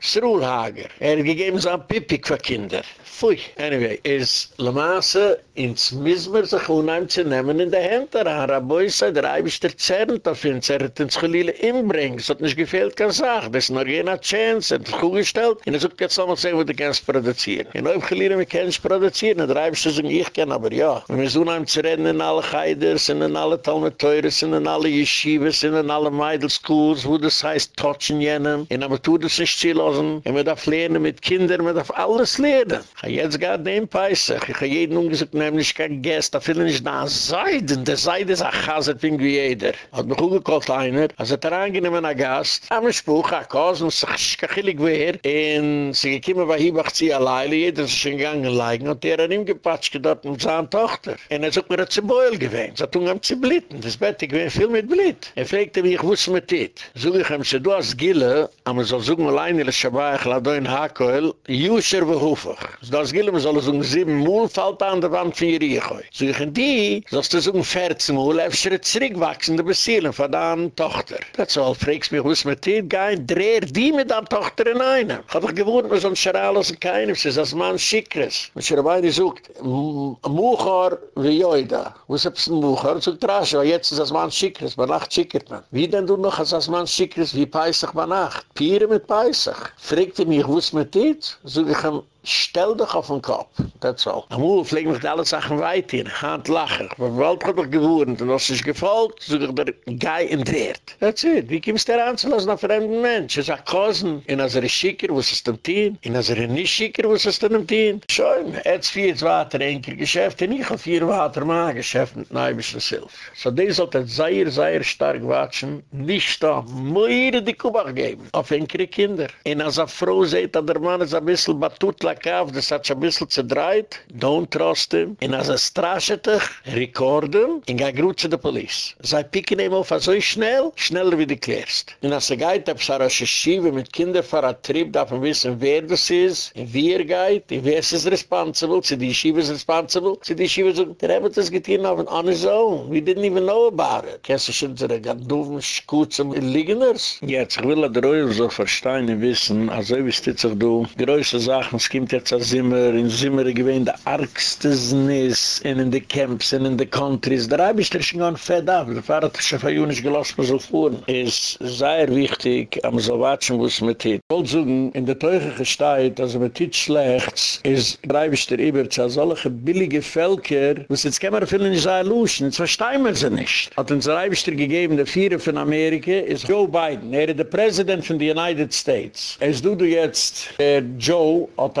Sruhl Hager. Er hat gegeben so ein Pipik für Kinder. Pfui. Anyway, is La Masse ins Mismer sich unheim zu nehmen in der Hand. Der Araboi sei, der Eibisch der Zernt auf ihn, er hat ins Gelile inbringen. Es hat nicht gefehlt, kann sagen. Das ist noch jener Chance, hat sich zugestellt. Und er sagt, jetzt man sehen, wo du kannst produzieren. In Neuf Gelile, wir können es produzieren. Der Eibisch zu sagen, ich kann aber ja. Wenn wir so unheim zu reden in alle Geiders, in alle Talmeteures, in alle Yeshivas, in alle Meidl-Schools, wo das heißt, touchen jenen. Und aber tut es nicht zu lassen. Und wir darf lernen mit Kindern, wir darf alles lernen. Ich habe jetzt gerade den Peissach. Ich habe jeden umgesagt, nehm nicht kein Gäst, da finden nicht nach Seiden. Der Seide ist ein Chaser, wie jeder. Hat mich auch gekocht einer, als er reingenommen ein Gast, am Spruch, ein Kosen, sich schachelig wer, und sie gekommen bei Hiebach zu alleine, jeder ist schon gegangen leigen, und der hat ihm gepatscht, dort mit seiner Tochter. Und er sagt mir, er hat sie Beul gewähnt, sie hat ihm zu blitten, das Bett, ich bin viel mit Blit. Er fragte mich, ich wusste mit dit. Sog ich ihm, sie du hast Gille, aber so suchen wir alleine, das Schabai, ich lade in Hakoel, Juscher behufig. Du hast Gille, man soll so sieben Mund, fällt an der Wand von Jericho. Sog ich ihm, die, sollst du so ein 14 Mund, öfter ein zurückwachsender Besielen von deiner Tochter. Das soll, fragst mich, was mit dit, gein, dreher die mit deiner Tochter in einem. Ich hab doch gewohnt, man soll ein Scheralus in keinem, sie ist als Mann Schickres. Und Scherabay, sucht, Muchar wie Joida. Wo ist ein Muchar? So trasch, weil jetzt ist das Mann Schickres, bei Nacht schickert man. Wie denn du noch als Mann Schickres, wie Peissach bei Nacht? Pire mit Peissach. Ihr mich, ist mit dit? So ich am Stell dich auf den Kopf. That's all. Amul pflegen mich alle Sachen weit hin. Hand lachen. Aber Welt hat doch gewohnt. Und als es gefolgt, so ich der Guy entdreht. That's it. Wie kommst du da anzulassen auf fremden Mensch? Er sagt, Kosen. Und als er ist schicker, wo ist es dem Tien? Und als er ist nicht schicker, wo ist es dem Tien? Schön. Jetzt vier Water Enkel Geschäfte. Und ich habe vier Water Mann Geschäft mit Neibischen Silf. So die sollte sehr, sehr stark watschen. Nicht da. Moire die Kubach geben. Auf Enkel Kinder. Und als er froh seht, dass der Mann ist ein bisschen batutla kauf, das hat sich ein bisschen zerdreit, don't trust him, und als er strascht dich, record him, und geh gut zu der Polis. Sei picken ihm auf so schnell, schneller wie du klärst. Und als er geht, es eine Schiebe mit Kindern für einen Trip, darf man wissen, wer das ist, und wie er geht, wer ist es responsible, sie die Schiebe ist responsible, sie die Schiebe so, der hat das getan auf an his own, we didn't even know about it. Kennst du schon, ganz doofen Schutz am Liegeners? Jetzt, ich will der Reue so verstehen, wissen, also wie steht sich du, größte Sachen, es kommt jetzt ein Zimmer, in Zimmer gewesen, der argste Nis, in in the camps, in in the countries, da habe ich dir schon ganz fett ab, der Fahrer hat schon von Junisch gelassen, man soll fuhren. Ist sehr wichtig, am so watschen, wo es mit hit. Ich wollte sagen, in der Teuche gesteht, also mit hit schlecht, ist bleibe ich dir über, zu solche billige Völker, wo es jetzt kämmer viel nicht sein luschen, jetzt verstehen wir sie nicht. Hat uns bleibe ich dir gegeben, der Vierer von Amerika, ist Joe Biden, er ist der Präsident von den United States. Es du du jetzt, der Joe, hat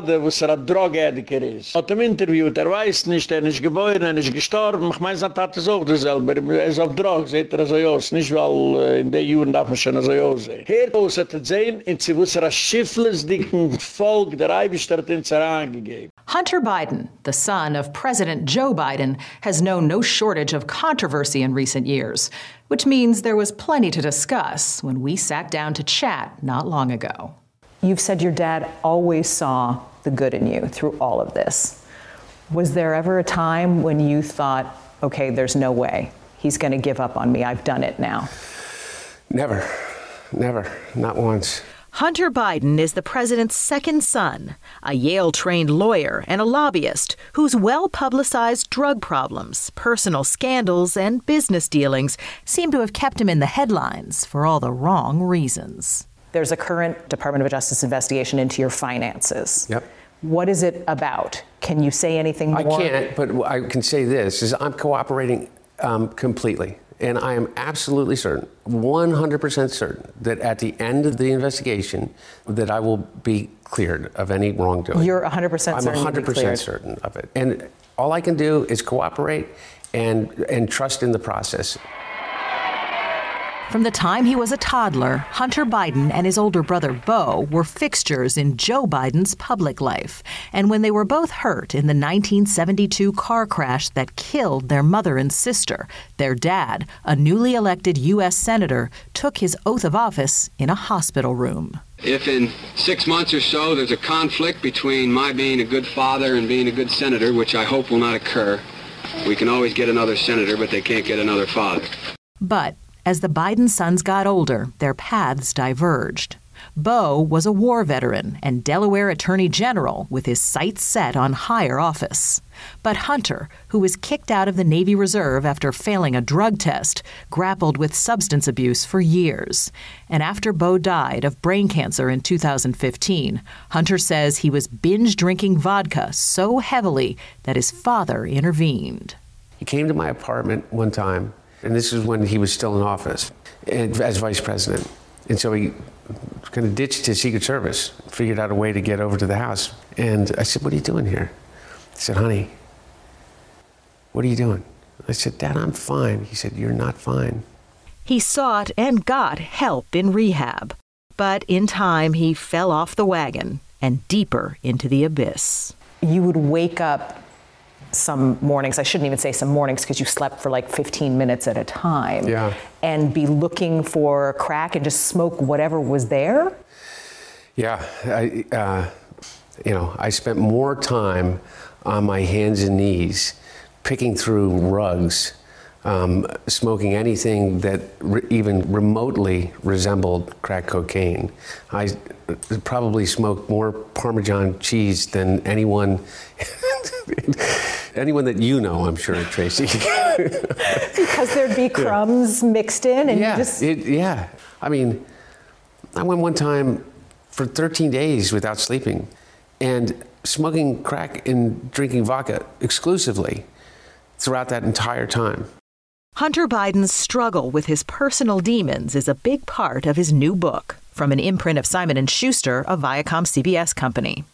der wo es er ein ist. Hat ihm interviewt, er weiß nicht, er ist geboren, er ist gestorben, ich meine, er hat es auch selber, er ist auf Drog, seht er so aus, nicht weil äh, in darf man schon so aus sehen. Hier aus hat er in sie wusser ein schifflesdicken Volk, der Eibisch hat ihn zerangegeben. Hunter Biden, the son of President Joe Biden, has known no shortage of controversy in recent years, which means there was plenty to discuss when we sat down to chat not long ago. You've said your dad always saw the good in you through all of this. Was there ever a time when you thought, okay, there's no way. He's going to give up on me. I've done it now. Never. Never. Not once. Hunter Biden is the president's second son, a Yale trained lawyer and a lobbyist whose well publicized drug problems, personal scandals, and business dealings seem to have kept him in the headlines for all the wrong reasons. There's a current Department of Justice investigation into your finances. Yep. What is it about? Can you say anything more? I can't, but I can say this: is I'm cooperating um, completely, and I am absolutely certain, 100% certain, that at the end of the investigation, that I will be cleared of any wrongdoing. You're 100% certain. I'm you'll be 100% certain of it, and all I can do is cooperate and and trust in the process. From the time he was a toddler, Hunter Biden and his older brother Bo were fixtures in Joe Biden's public life. And when they were both hurt in the 1972 car crash that killed their mother and sister, their dad, a newly elected U.S. Senator, took his oath of office in a hospital room. If in six months or so there's a conflict between my being a good father and being a good senator, which I hope will not occur, we can always get another senator, but they can't get another father. But as the Biden sons got older, their paths diverged. Bo was a war veteran and Delaware Attorney General with his sights set on higher office. But Hunter, who was kicked out of the Navy Reserve after failing a drug test, grappled with substance abuse for years. And after Bo died of brain cancer in 2015, Hunter says he was binge drinking vodka so heavily that his father intervened. He came to my apartment one time, and this is when he was still in office as vice president. And so he kind of ditched his Secret Service, figured out a way to get over to the house. And I said, What are you doing here? He said, Honey, what are you doing? I said, Dad, I'm fine. He said, You're not fine. He sought and got help in rehab, but in time he fell off the wagon and deeper into the abyss. You would wake up some mornings, I shouldn't even say some mornings because you slept for like 15 minutes at a time. Yeah. And be looking for crack and just smoke whatever was there. Yeah, I, uh, you know, I spent more time on my hands and knees picking through rugs, um, smoking anything that re- even remotely resembled crack cocaine. I probably smoked more Parmesan cheese than anyone. anyone that you know, I'm sure, Tracy. because there'd be crumbs yeah. mixed in, and yeah, just it, yeah. I mean, I went one time for 13 days without sleeping, and smoking crack and drinking vodka exclusively throughout that entire time. Hunter Biden's struggle with his personal demons is a big part of his new book from an imprint of Simon & Schuster, a Viacom CBS company.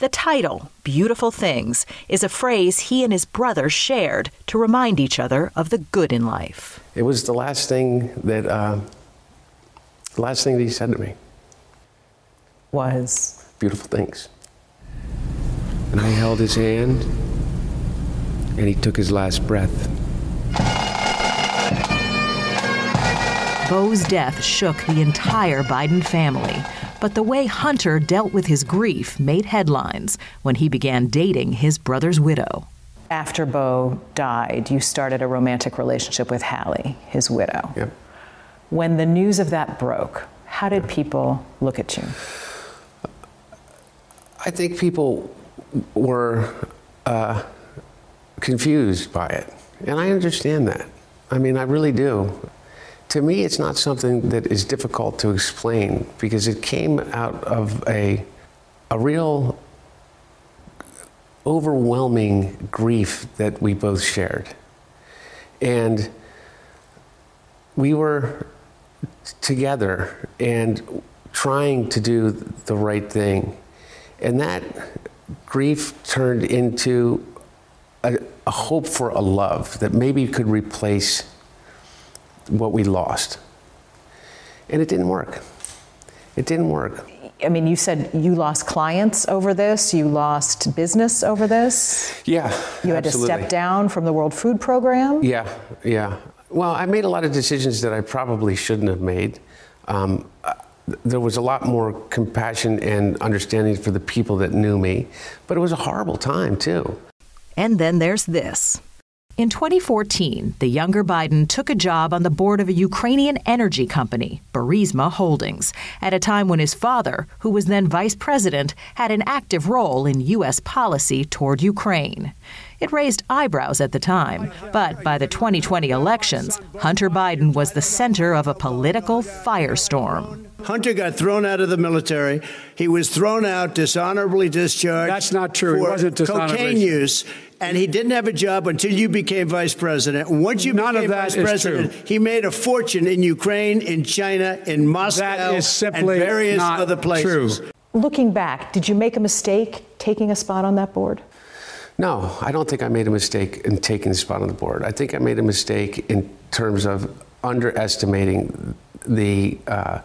The title, Beautiful Things, is a phrase he and his brother shared to remind each other of the good in life. It was the last thing that, uh, the last thing that he said to me. Was? Beautiful things. And I held his hand, and he took his last breath. Bo's death shook the entire Biden family, but the way Hunter dealt with his grief made headlines when he began dating his brother's widow. After Bo died, you started a romantic relationship with Hallie, his widow. Yep. When the news of that broke, how did people look at you? I think people were uh, confused by it, and I understand that. I mean, I really do to me, it's not something that is difficult to explain because it came out of a, a real overwhelming grief that we both shared. And we were together and trying to do the right thing. And that grief turned into a, a hope for a love that maybe could replace what we lost. And it didn't work. It didn't work. I mean, you said you lost clients over this, you lost business over this. Yeah. You had absolutely. to step down from the World Food Program. Yeah, yeah. Well, I made a lot of decisions that I probably shouldn't have made. Um, there was a lot more compassion and understanding for the people that knew me, but it was a horrible time, too. And then there's this. In 2014, the younger Biden took a job on the board of a Ukrainian energy company, Burisma Holdings, at a time when his father, who was then vice president, had an active role in U.S. policy toward Ukraine. It raised eyebrows at the time, but by the 2020 elections, Hunter Biden was the center of a political firestorm. Hunter got thrown out of the military. He was thrown out, dishonorably discharged. That's not true. For he wasn't dishonorably. Cocaine use and he didn't have a job until you became vice president. Once you None became vice president, true. he made a fortune in Ukraine, in China, in Moscow, that is simply and various not other places. True. Looking back, did you make a mistake taking a spot on that board? No, I don't think I made a mistake in taking the spot on the board. I think I made a mistake in terms of underestimating the. Uh,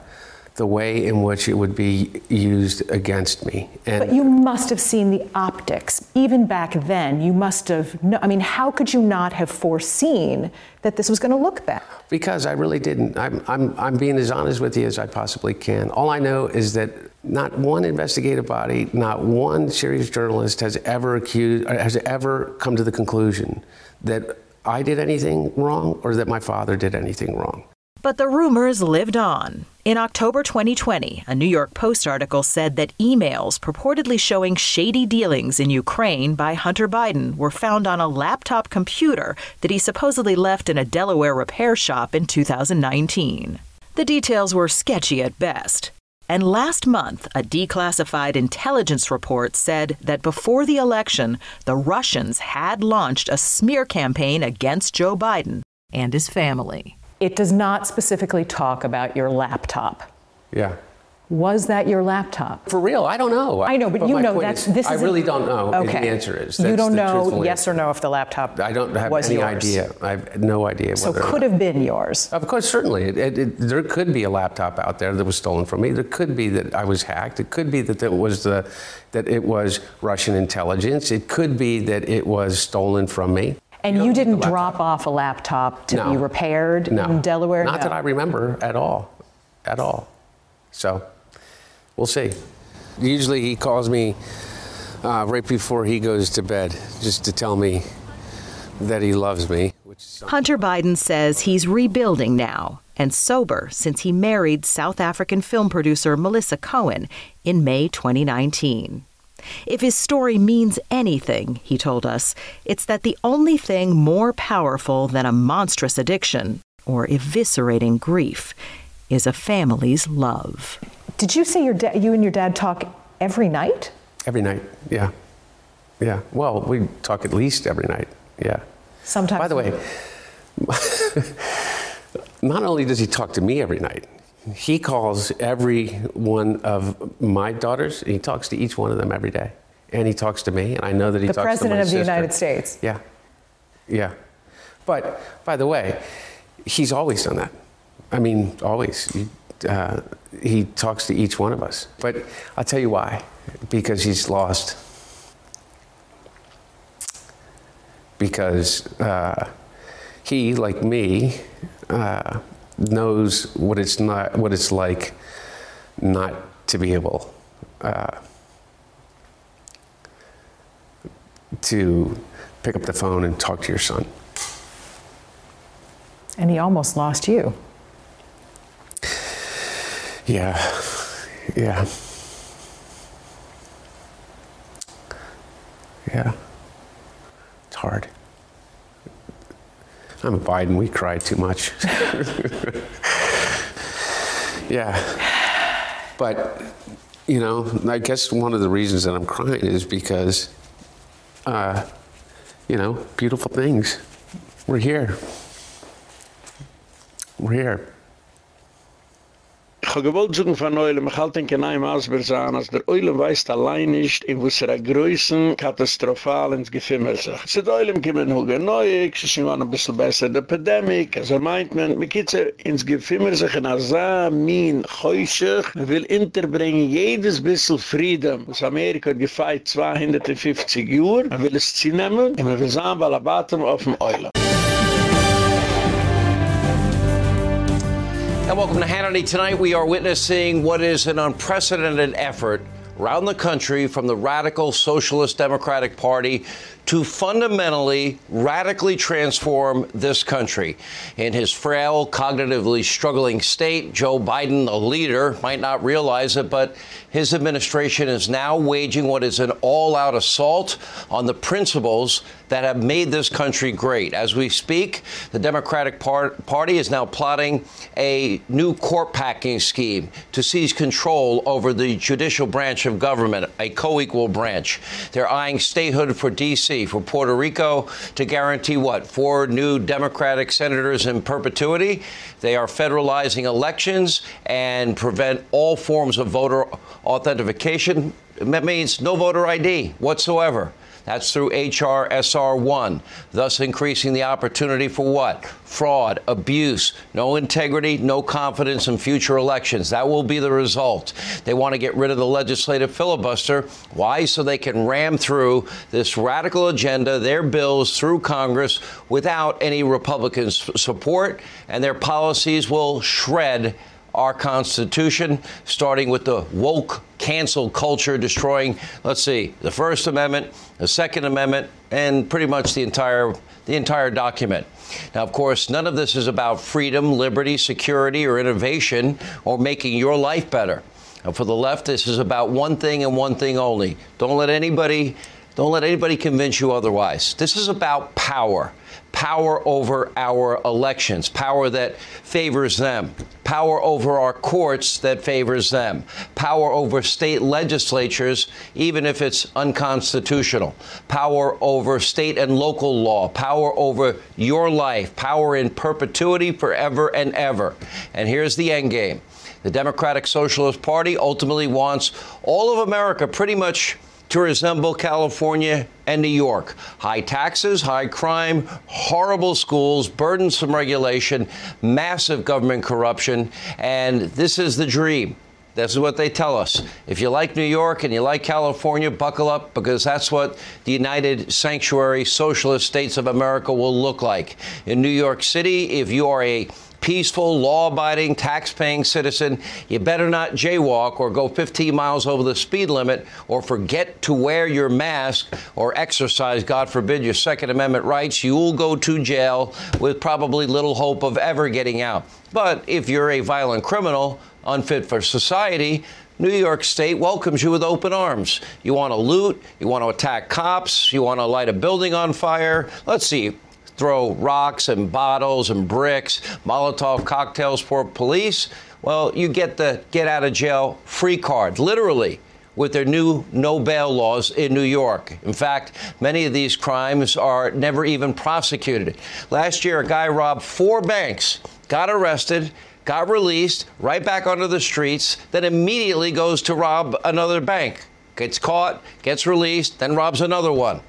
the way in which it would be used against me. And but you must have seen the optics. Even back then, you must have. No, I mean, how could you not have foreseen that this was going to look bad? Because I really didn't. I'm, I'm, I'm being as honest with you as I possibly can. All I know is that not one investigative body, not one serious journalist has ever accused, uh, has ever come to the conclusion that I did anything wrong or that my father did anything wrong. But the rumors lived on. In October 2020, a New York Post article said that emails purportedly showing shady dealings in Ukraine by Hunter Biden were found on a laptop computer that he supposedly left in a Delaware repair shop in 2019. The details were sketchy at best. And last month, a declassified intelligence report said that before the election, the Russians had launched a smear campaign against Joe Biden and his family. It does not specifically talk about your laptop. Yeah. Was that your laptop? For real, I don't know. I know, but, you know that's is, this. I really don't know. Okay. The answer is you don't know yes answer. or no if the laptop. I don't have was any yours. idea. I have no idea. So could have been yours. Of course, certainly. It, it, it, there could be a laptop out there that was stolen from me. There could be that I was hacked. It could be that it was the that it was Russian intelligence. It could be that it was stolen from me. And don't you didn't drop off a laptop to No. be repaired No, in Delaware. Not No. that I remember at all, at all. So, we'll see. Usually, he calls me uh, right before he goes to bed, just to tell me that he loves me. Which is Hunter Biden says he's rebuilding now and sober since he married South African film producer Melissa Cohen in May 2019. If his story means anything, he told us, it's that the only thing more powerful than a monstrous addiction or eviscerating grief is a family's love. Did you say your da- you and your dad talk every night? Every night, yeah, yeah. Well, we talk at least every night, yeah. Sometimes. By the way, not only does he talk to me every night, he calls every one of my daughters. He talks to each one of them every day, and he talks to me, and I know that he the talks president to my of the sister. United States. Yeah, yeah. But by the way, he's always done that. I mean, always. He, uh, he talks to each one of us. But I'll tell you why. Because he's lost. Because uh, he, like me, uh, knows what it's not, what it's like not to be able uh, to pick up the phone and talk to your son. And he almost lost you. Yeah, yeah, yeah. It's hard. I'm a Biden. We cry too much. yeah, but you know, I guess one of the reasons that I'm crying is because, uh, you know, beautiful things. We're here. We're here. Ich habe gewollt suchen von Eulen, ich halte in einem Ausberg sagen, als der Eulen weiß allein nicht, in wo es er größen katastrophal ins Gefimmer sich. Ist Eulen kommen hoge neu, es ist immer ein bisschen besser der Pandemik, also meint man, mit Kitzer ins Gefimmer sich in Asa, Min, Heuschig, man will interbringen jedes bisschen Frieden, was Amerika hat gefeit 250 Uhr, man will es ziehen nehmen, und man will sagen, weil er batem auf dem Eulen. And welcome to Hannity. Tonight, we are witnessing what is an unprecedented effort around the country from the radical Socialist Democratic Party to fundamentally, radically transform this country. In his frail, cognitively struggling state, Joe Biden, the leader, might not realize it, but his administration is now waging what is an all out assault on the principles that have made this country great. As we speak, the Democratic Party is now plotting a new court packing scheme to seize control over the judicial branch of government, a co equal branch. They're eyeing statehood for D.C., for Puerto Rico, to guarantee what? Four new Democratic senators in perpetuity. They are federalizing elections and prevent all forms of voter authentication. That means no voter ID whatsoever. That's through HR SR 1, thus increasing the opportunity for what? Fraud, abuse, no integrity, no confidence in future elections. That will be the result. They want to get rid of the legislative filibuster. Why? So they can ram through this radical agenda, their bills through Congress without any Republican support, and their policies will shred our Constitution, starting with the woke cancel culture, destroying, let's see, the First Amendment, the Second Amendment, and pretty much the entire the entire document. Now, of course, none of this is about freedom, liberty, security, or innovation, or making your life better. And for the left, this is about one thing and one thing only. Don't let anybody don't let anybody convince you otherwise. This is about power. Power over our elections, power that favors them, power over our courts that favors them, power over state legislatures, even if it's unconstitutional, power over state and local law, power over your life, power in perpetuity forever and ever. And here's the end game The Democratic Socialist Party ultimately wants all of America pretty much to resemble California and New York. High taxes, high crime, horrible schools, burdensome regulation, massive government corruption, and this is the dream. This is what they tell us. If you like New York and you like California, buckle up because that's what the United Sanctuary Socialist States of America will look like. In New York City, if you are a peaceful, law abiding, tax paying citizen, you better not jaywalk or go 15 miles over the speed limit or forget to wear your mask or exercise, God forbid, your Second Amendment rights. You will go to jail with probably little hope of ever getting out. But if you're a violent criminal, unfit for society, New York State welcomes you with open arms. You want to loot, you want to attack cops, you want to light a building on fire. Let's see, throw rocks and bottles and bricks, Molotov cocktails for police. Well, you get the get out of jail free card, literally with their new no bail laws in New York. In fact, many of these crimes are never even prosecuted. Last year, a guy robbed four banks, got arrested, got released, right back onto the streets, then immediately goes to rob another bank. Gets caught, gets released, then robs another one.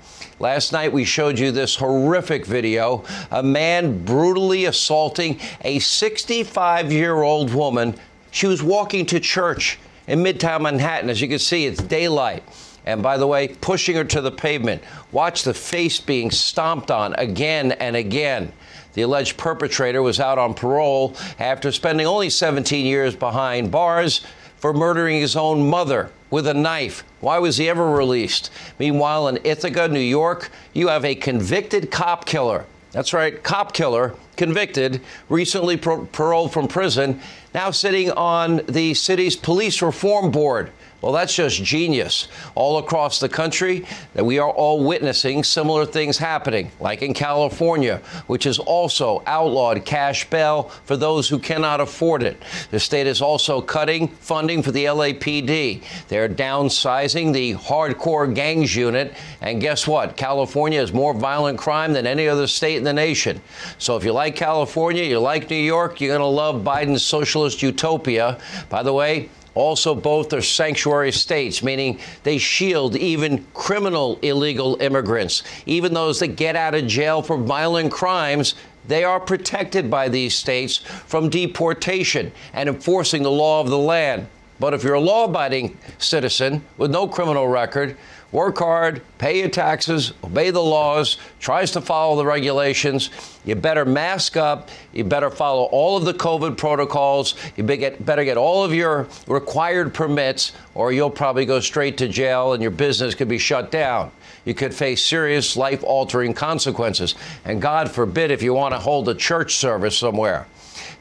Last night we showed you this horrific video a man brutally assaulting a 65 year old woman. She was walking to church in Midtown Manhattan. As you can see, it's daylight. And by the way, pushing her to the pavement. Watch the face being stomped on again and again. The alleged perpetrator was out on parole after spending only 17 years behind bars for murdering his own mother with a knife. Why was he ever released? Meanwhile, in Ithaca, New York, you have a convicted cop killer. That's right, cop killer, convicted, recently pro- paroled from prison, now sitting on the city's police reform board. Well, that's just genius. All across the country, that we are all witnessing similar things happening, like in California, which has also outlawed cash bail for those who cannot afford it. The state is also cutting funding for the LAPD. They're downsizing the hardcore gangs unit. And guess what? California has more violent crime than any other state in the nation. So if you like California, you like New York, you're going to love Biden's socialist utopia. By the way, also, both are sanctuary states, meaning they shield even criminal illegal immigrants. Even those that get out of jail for violent crimes, they are protected by these states from deportation and enforcing the law of the land. But if you're a law abiding citizen with no criminal record, work hard, pay your taxes, obey the laws, tries to follow the regulations. You better mask up. You better follow all of the COVID protocols. You better get all of your required permits, or you'll probably go straight to jail and your business could be shut down. You could face serious life altering consequences. And God forbid if you want to hold a church service somewhere.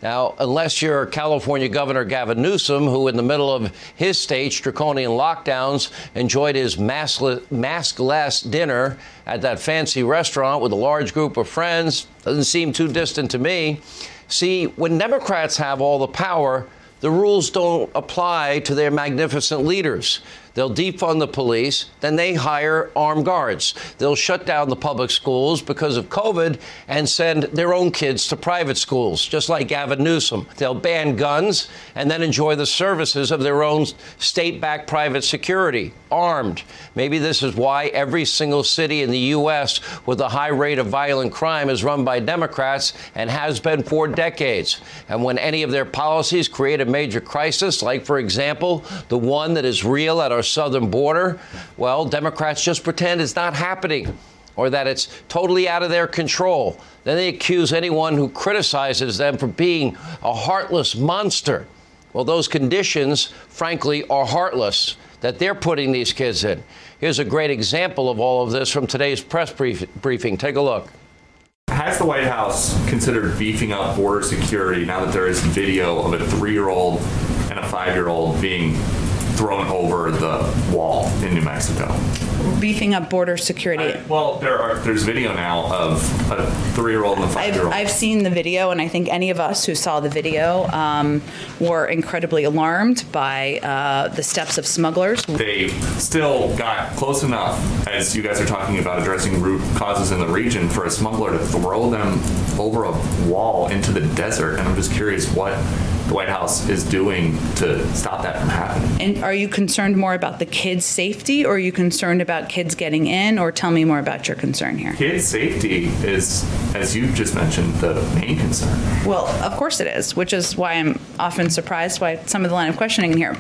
Now, unless you're California Governor Gavin Newsom, who in the middle of his state's draconian lockdowns enjoyed his maskless dinner at that fancy restaurant with a large group of friends, doesn't seem too distant to me. See, when Democrats have all the power, the rules don't apply to their magnificent leaders. They'll defund the police, then they hire armed guards. They'll shut down the public schools because of COVID and send their own kids to private schools, just like Gavin Newsom. They'll ban guns and then enjoy the services of their own state backed private security, armed. Maybe this is why every single city in the U.S. with a high rate of violent crime is run by Democrats and has been for decades. And when any of their policies create a major crisis, like, for example, the one that is real at our our southern border, well, Democrats just pretend it's not happening or that it's totally out of their control. Then they accuse anyone who criticizes them for being a heartless monster. Well, those conditions, frankly, are heartless that they're putting these kids in. Here's a great example of all of this from today's press brief- briefing. Take a look. Has the White House considered beefing up border security now that there is video of a three year old and a five year old being thrown over the wall in New Mexico. Beefing up border security. I, well, there are there's video now of a three-year-old and a five-year-old. I've, I've, seen the video, and I think any of us who saw the video um, were incredibly alarmed by uh, the steps of smugglers. They still got close enough, as you guys are talking about addressing root causes in the region, for a smuggler to throw them over a wall into the desert. And I'm just curious what the White House is doing to stop that from happening. And are you concerned more about the kids' safety or are you concerned about kids getting in or tell me more about your concern here? Kids' safety is, as you just mentioned, the main concern. Well, of course it is, which is why I'm often surprised by some of the line of questioning here.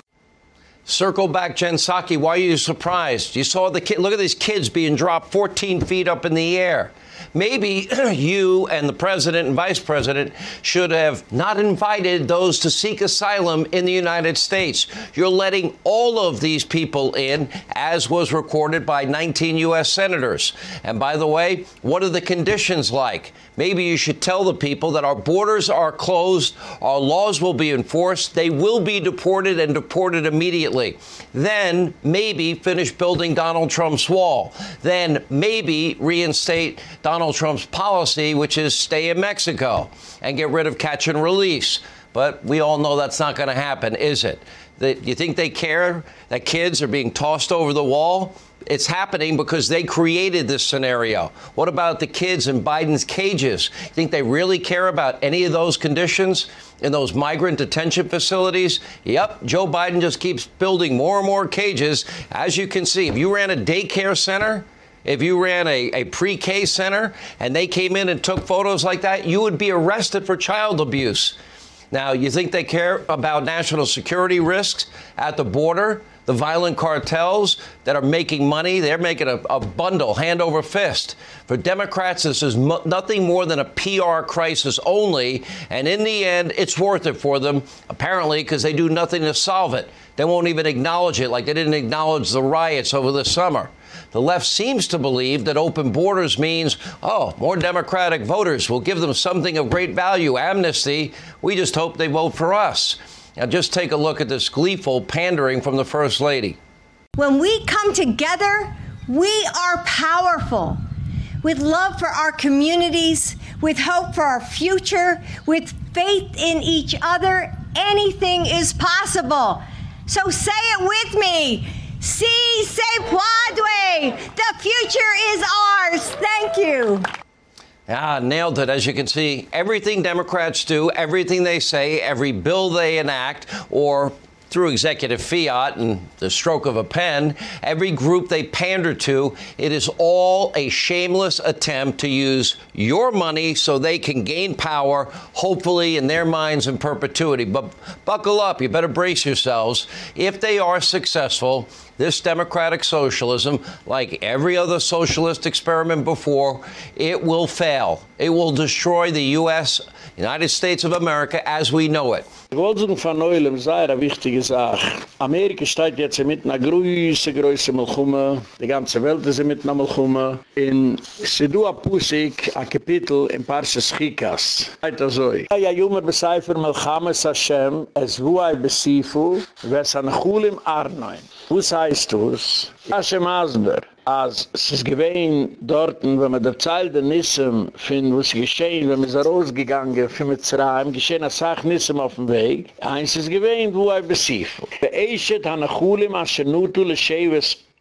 Circle back, Jen Psaki. Why are you surprised? You saw the kid. Look at these kids being dropped 14 feet up in the air. Maybe you and the president and vice president should have not invited those to seek asylum in the United States. You're letting all of these people in, as was recorded by 19 U.S. senators. And by the way, what are the conditions like? Maybe you should tell the people that our borders are closed, our laws will be enforced, they will be deported and deported immediately. Then maybe finish building Donald Trump's wall. Then maybe reinstate Donald Trump's policy, which is stay in Mexico and get rid of catch and release. But we all know that's not going to happen, is it? That you think they care that kids are being tossed over the wall? It's happening because they created this scenario. What about the kids in Biden's cages? You think they really care about any of those conditions in those migrant detention facilities? Yep, Joe Biden just keeps building more and more cages. As you can see, if you ran a daycare center, if you ran a, a pre K center and they came in and took photos like that, you would be arrested for child abuse. Now, you think they care about national security risks at the border? the violent cartels that are making money. They're making a, a bundle, hand over fist. For Democrats, this is mo- nothing more than a PR crisis only. And in the end, it's worth it for them, apparently, because they do nothing to solve it. They won't even acknowledge it, like they didn't acknowledge the riots over the summer. The left seems to believe that open borders means, oh, more Democratic voters will give them something of great value, amnesty. We just hope they vote for us. Now, just take a look at this gleeful pandering from the First Lady. When we come together, we are powerful. With love for our communities, with hope for our future, with faith in each other, anything is possible. So say it with me. Si se puede. The future is ours. Thank you. Ah, nailed it. As you can see, everything Democrats do, everything they say, every bill they enact, or through executive fiat and the stroke of a pen, every group they pander to, it is all a shameless attempt to use your money so they can gain power, hopefully in their minds in perpetuity. But buckle up, you better brace yourselves. If they are successful, this democratic socialism, like every other socialist experiment before, it will fail. It will destroy the U.S., United States of America, as we know it. Wollte sagen von Neulem, sei eine wichtige Sache. Amerika steht jetzt mit einer größe, größe Melchume. Die ganze Welt ist mit einer Melchume. In Sidu Apusik, ein Kapitel in Parshas Chikas. Das so. Ja, Jumer beseifer Melchames Hashem, es wuai besifu, wes an Chulim Arnoin. Was heißt das? Hashem Asber. Als es ist gewesen dort, wenn man der Zeil der Nissen findet, was geschehen, wenn man ist rausgegangen für Mitzrayim, geschehen als Sach Nissen auf dem Weg. Eins ist gewesen, wo er besief. Der Eichet han a Chulim, as er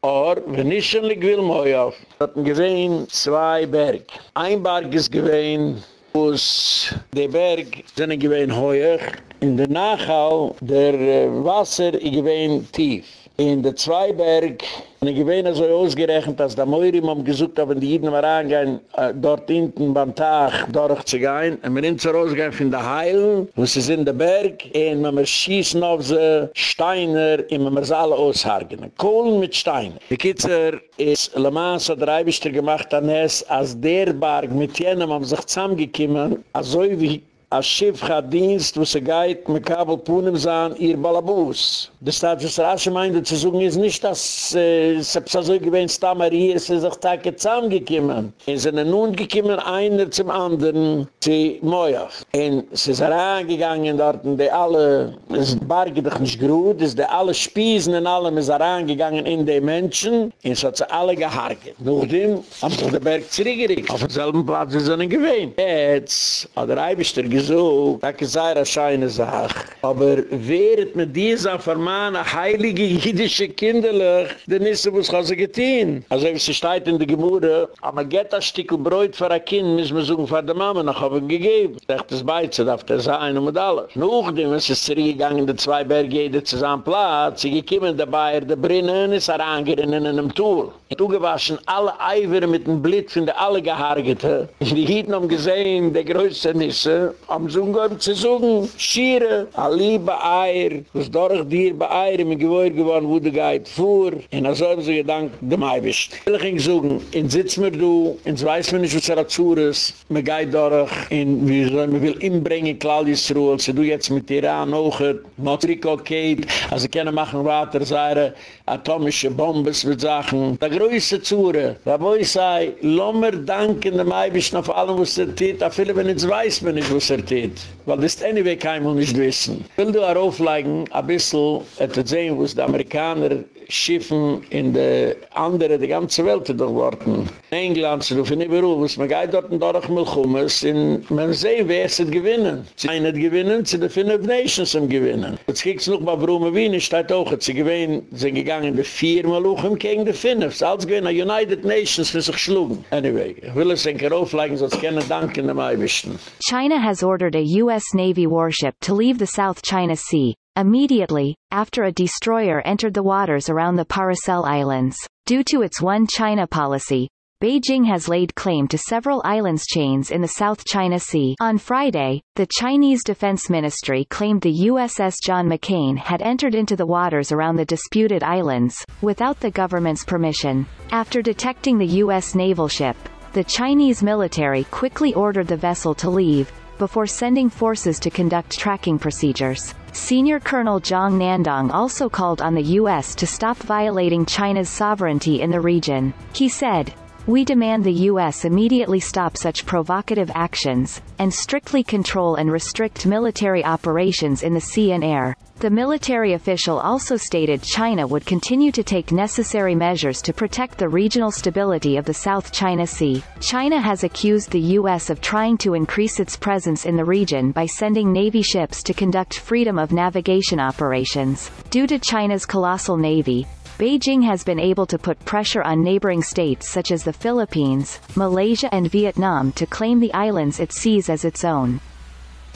Or, wenn ich schon lig will, moi auf. Hat man gewesen zwei Berg. Ein Berg ist gewesen, wo es der Berg sind gewesen heuer. In der Nachhau, der äh, Wasser ist gewesen tief. In der Zweiberg, und ich gewähne so ausgerechnet, dass der Meurim haben gesucht, aber die Jiden waren angehen, äh, dort hinten beim Tag durchzugehen, und wir sind so rausgehen von der Heil, wo sie sind in der Berg, und wir schießen auf sie Steiner, und wir sie alle aushargen. Kohlen mit Steiner. Die Kitzer ist Le Mans hat der Eibischter gemacht an es, als der Berg mit jenem haben sich zusammengekommen, als so wie a Schiff hat Dienst, wo sie geht, mit Kabel Punem sahen, ihr Balabus. Das hat das Rasche meinte zu sagen, ist nicht, dass äh, es so gewinnt, Stammer hier, es ist auch Tage zusammengekommen. Es sind nun gekommen, einer zum anderen, zu Mojach. Und es ist herangegangen dort, und die alle, es ist barge doch nicht gut, es ist die alle Spiesen und allem ist herangegangen in die Menschen, und es hat sie alle gehargert. Nachdem haben sie den Berg zurückgeregt. Auf demselben Platz ist er gewinnt. Jetzt hat der Eibischter gesagt, gesucht, da gesagt, eine scheine Sache. Aber während mit dieser vermahne heilige jüdische Kinderlich, dann ist sie, was sie getan. Also wenn sie steht in der Gemüse, aber geht das Stück Bräut für ein Kind, müssen wir suchen für die Mama, noch haben gegeben. Ich dachte, das Beize darf das sein und alles. Nachdem ist es zurückgegangen, die zwei Berge, jeder zusammen Platz, sie gekommen dabei, der Brinnen ist herangerinnen in einem Tool. Du gewaschen alle Eiver mit dem Blit von der alle gehargete. Die Hieden haben gesehen, der größte Nisse, am Sungen zu suchen, Schiere, a liebe Eier, was durch dir bei Eier, im Gewöhr gewonnen, wo der Geid fuhr, und als haben sie gedankt, dem Eibisch. Ich ging suchen, in sitz mir du, in weiß mir nicht, er dazu ist, mir geht durch, in wie soll, mir will inbringen, Claudius Ruhl, sie du jetzt mit Iran auch, Motriko Kate, also können machen weiter, seine atomische Bombes mit Sachen, der größte Zure, da wo ich sei, lommer danken dem Eibisch auf allem, was er tät, a viele, wenn jetzt weiß man nicht, was er tät, weil das ist anyway kein nicht wissen. Will du auch auflegen, ein bisschen, etwa sehen, was die Amerikaner Schiffen in de andere, de ganze Welt durchworten. In England, so fin überall, muss man gai dort mal kommen, in man sehen, wer es gewinnen. Sie einen gewinnen, sie de Finnef Nations am gewinnen. Jetzt kiekst noch mal, warum Wien ist, steht auch, sie gewinnen, sind gegangen, de viermal auch im gegen de Finnef. Als gewinnen, a United Nations für sich schlugen. Anyway, ich will es ein Keraufleigen, sonst gerne danken dem Eibischten. China has ordered a U.S. Navy warship to leave the South China Sea, immediately, after a destroyer entered the waters around the Paracel Islands. Due to its One China policy, Beijing has laid claim to several islands chains in the South China Sea. On Friday, the Chinese Defense Ministry claimed the USS John McCain had entered into the waters around the disputed islands, without the government's permission. After detecting the U.S. naval ship, the Chinese military quickly ordered the vessel to leave, before sending forces to conduct tracking procedures. Senior Colonel Zhang Nandong also called on the U.S. to stop violating China's sovereignty in the region. He said, we demand the U.S. immediately stop such provocative actions, and strictly control and restrict military operations in the sea and air. The military official also stated China would continue to take necessary measures to protect the regional stability of the South China Sea. China has accused the U.S. of trying to increase its presence in the region by sending Navy ships to conduct freedom of navigation operations. Due to China's colossal navy, Beijing has been able to put pressure on neighboring states such as the Philippines, Malaysia and Vietnam to claim the islands it sees as its own.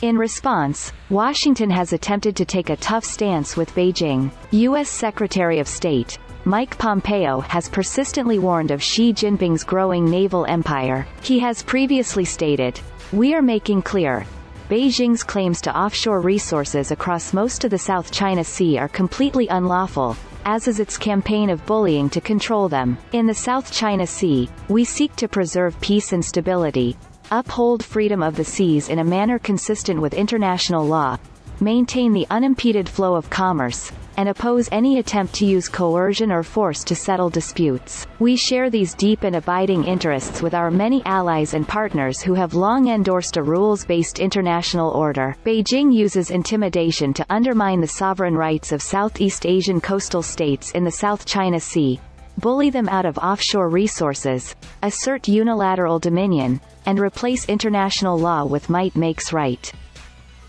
In response, Washington has attempted to take a tough stance with Beijing. U.S. Secretary of State, Mike Pompeo has persistently warned of Xi Jinping's growing naval empire. He has previously stated, We are making clear, Beijing's claims to offshore resources across most of the South China Sea are completely unlawful, as is its campaign of bullying to control them. In the South China Sea, we seek to preserve peace and stability, uphold freedom of the seas in a manner consistent with international law, maintain the unimpeded flow of commerce, and oppose any attempt to use coercion or force to settle disputes. We share these deep and abiding interests with our many allies and partners who have long endorsed a rules-based international order. Beijing uses intimidation to undermine the sovereign rights of Southeast Asian coastal states in the South China Sea, bully them out of offshore resources, assert unilateral dominion, and replace international law with might makes right.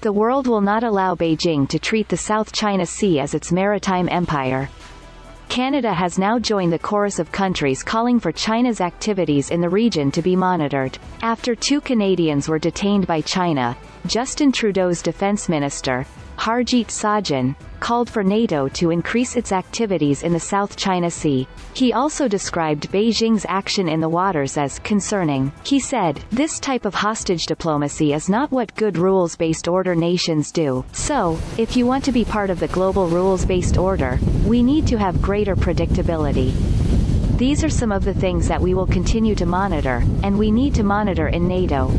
The world will not allow Beijing to treat the South China Sea as its maritime empire. Canada has now joined the chorus of countries calling for China's activities in the region to be monitored. After two Canadians were detained by China, Justin Trudeau's defense minister, Harjit Sajjan, called for NATO to increase its activities in the South China Sea. He also described Beijing's action in the waters as concerning. He said, this type of hostage diplomacy is not what good rules-based order nations do. So, if you want to be part of the global rules-based order, we need to have greater predictability. These are some of the things that we will continue to monitor, and we need to monitor in NATO.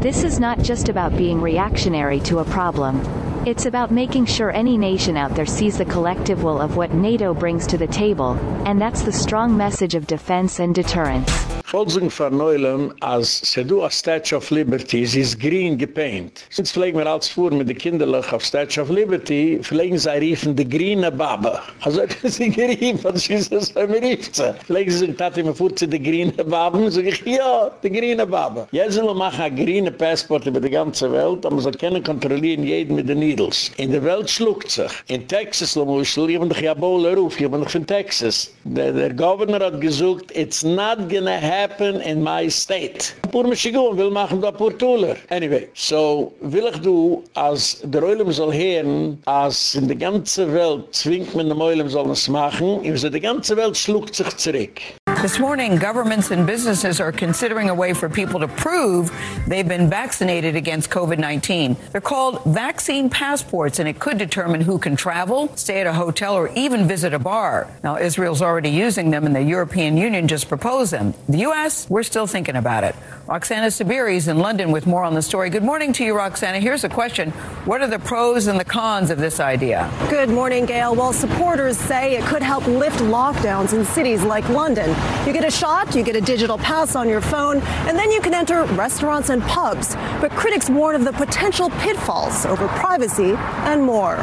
This is not just about being reactionary to a problem. It's about making sure any nation out there sees the collective will of what NATO brings to the table, and that's the strong message of defense and deterrence. Volzung von Neulem, als se du a Statue of Liberty, sie ist green gepaint. Jetzt pflegen wir als vor mit den Kinderlach auf Statue of Liberty, pflegen sie riefen die grüne Baba. Also sie geriefen, was ist das, wenn wir riefen Pflegen sie sich, tat immer vor zu die grüne Baba, sag ich, ja, die grüne Baba. Jetzt sollen wir machen ein grüne Passport über die ganze Welt, aber sie können kontrollieren jeden mit den Needles. In der Welt schluckt sich. In Texas, lo Muschel, ich bin doch ja Bowler ruf, ich von Texas. Der, der Governor hat gesagt, it's not gonna happen in my state. Pur Michigan will machen da pur Tuller. Anyway, so will ich du, als der Oilem soll hören, als in der ganze Welt zwingt man dem Oilem soll es machen, in der ganze Welt schluckt sich zurück. This morning, governments and businesses are considering a way for people to prove they've been vaccinated against COVID 19. They're called vaccine passports, and it could determine who can travel, stay at a hotel, or even visit a bar. Now, Israel's already using them, and the European Union just proposed them. The U.S., we're still thinking about it. Roxana Saberi is in London with more on the story. Good morning to you, Roxana. Here's a question What are the pros and the cons of this idea? Good morning, Gayle. Well, supporters say it could help lift lockdowns in cities like London. You get a shot, you get a digital pass on your phone, and then you can enter restaurants and pubs. But critics warn of the potential pitfalls over privacy and more.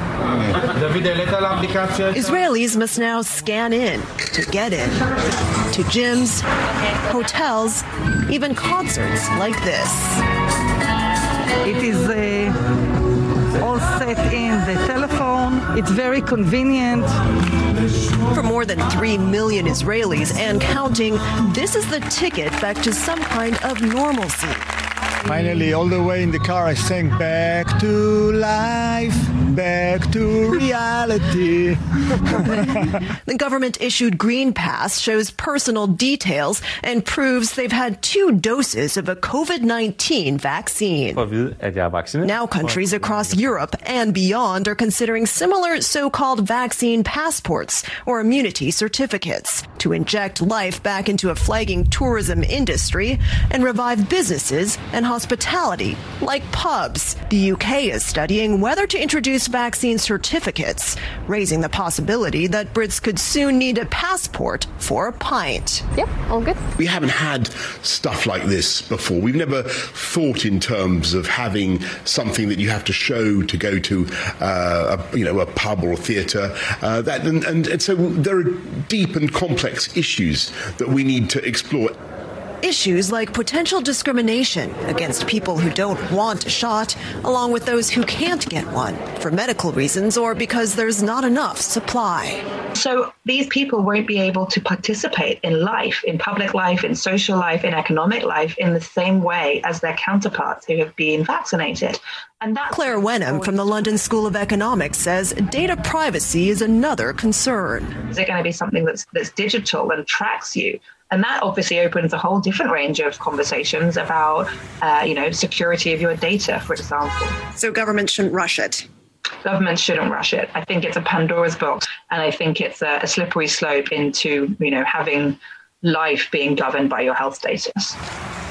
Israelis must now scan in to get in to gyms, hotels, even concerts like this. It is uh, all set in the telephone. It's very convenient. For more than 3 million Israelis and counting, this is the ticket back to some kind of normalcy. Finally, all the way in the car, I sang back to life, back to reality. the government issued Green Pass shows personal details and proves they've had two doses of a COVID 19 vaccine. Now, countries across Europe and beyond are considering similar so called vaccine passports or immunity certificates to inject life back into a flagging tourism industry and revive businesses and hospitality, like pubs. The UK is studying whether to introduce vaccine certificates, raising the possibility that Brits could soon need a passport for a pint. Yep, all good. We haven't had stuff like this before. We've never thought in terms of having something that you have to show to go to, uh, a, you know, a pub or a theatre. Uh, that and, and, and so there are deep and complex issues that we need to explore. Issues like potential discrimination against people who don't want a shot, along with those who can't get one for medical reasons or because there's not enough supply. So these people won't be able to participate in life, in public life, in social life, in economic life in the same way as their counterparts who have been vaccinated. And that's Claire Wenham from the London School of Economics says data privacy is another concern. Is it going to be something that's that's digital and tracks you? And that obviously opens a whole different range of conversations about, uh, you know, security of your data, for example. So government shouldn't rush it. Government shouldn't rush it. I think it's a Pandora's box, and I think it's a, a slippery slope into, you know, having life being governed by your health status.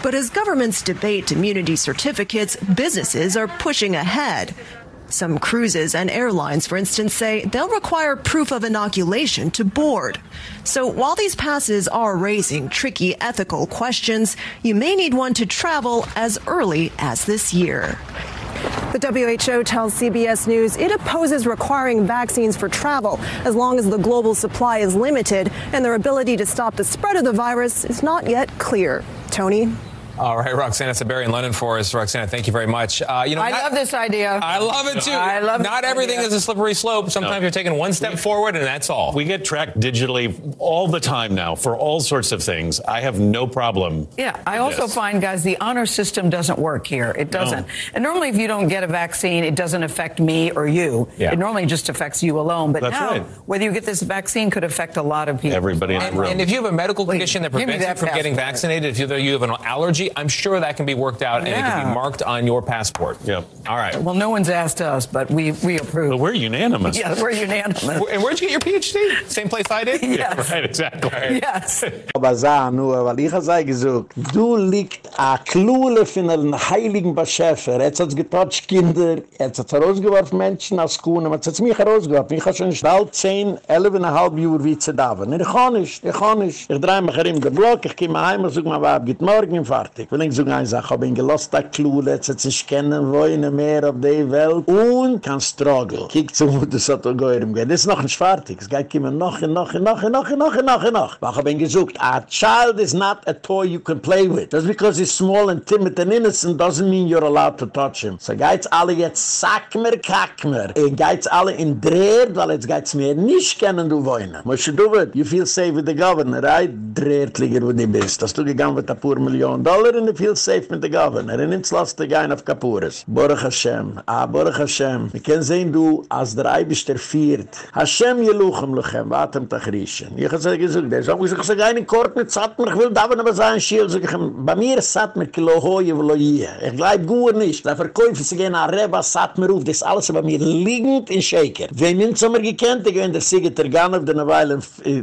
But as governments debate immunity certificates, businesses are pushing ahead. Some cruises and airlines, for instance, say they'll require proof of inoculation to board. So while these passes are raising tricky ethical questions, you may need one to travel as early as this year. The WHO tells CBS News it opposes requiring vaccines for travel as long as the global supply is limited and their ability to stop the spread of the virus is not yet clear. Tony? All right, Roxana Saberi in London for us. Roxana, thank you very much. Uh, you know, I not, love this idea. I love it too. I love Not everything idea. is a slippery slope. Sometimes No. you're taking one step forward, and that's all. We get tracked digitally all the time now for all sorts of things. I have no problem. Yeah, I also this. find, guys, the honor system doesn't work here. It doesn't. And normally, if you don't get a vaccine, it doesn't affect me or you. Yeah. It normally just affects you alone. But That's now, right. whether you get this vaccine could affect a lot of people. Everybody in the And, room. and if you have a medical Please, condition that give me prevents you from getting vaccinated, if you, you have an allergy, legally, I'm sure that can be worked out and it can be marked on your passport. Yep. All right. Well, no one's asked us, but we we approve. But we're unanimous. Yeah, we're unanimous. And where'd you get your PhD? Same place I did? Yes. Yeah, right, exactly. Yes. Aber sah nur, weil ich habe gesagt, du liegt a Klule von einem heiligen Beschäfer. Jetzt hat es getotcht Kinder, jetzt hat es herausgeworfen Menschen aus Kuhn, jetzt hat es mich herausgeworfen. Er er er ich habe schon nicht alt 10, 11 und ein halb Jahre wie zu da Ich kann nicht, ich kann nicht. Ich drehe mich in den Block, ich komme heim und sage mir, was geht morgen fertig. Ich will nicht sagen, ich ich habe ihn gelost, der Klule, jetzt hat sich kennen wollen mehr auf der Welt und kann struggle. Kiek zu, wo das hat er gehört. Das ist noch nicht fertig. Es geht kommen noch noch noch noch noch noch noch. Aber ich habe ihn gesagt, a child is not a toy you can play with. Just because he's small and timid and innocent doesn't mean you're allowed to touch him. So geht's alle jetzt sack mir, kack mir. Und geht's alle in Dreher, weil jetzt geht's mir nicht kennen, du wohnen. Do it. You feel safe with the governor, right? Drehertliger, wo du bist. Hast du gegangen mit ein paar Millionen Dollar und du feel safe mit the governor. Und jetzt lass dich ein auf Kapures. Baruch Hashem. Ah, Baruch Hashem. Wir können sehen, du, als der Ei bist der Viert. Hashem jeluchem lechem, watem tachrischen. Ich habe gesagt, der ist auch gesagt, ich sage, einen Kort mit Satmer, ich will da, wenn er sein Schild, sag ich ihm, bei mir ist Satmer, kilo hoje, wo hier. Ich bleib gut nicht. Da verkäufe sie gehen an Reba, Satmer auf, das alles bei mir liegend in Shaker. Wen uns haben wir gekannt, ich bin der Siege Terganov, der eine Weile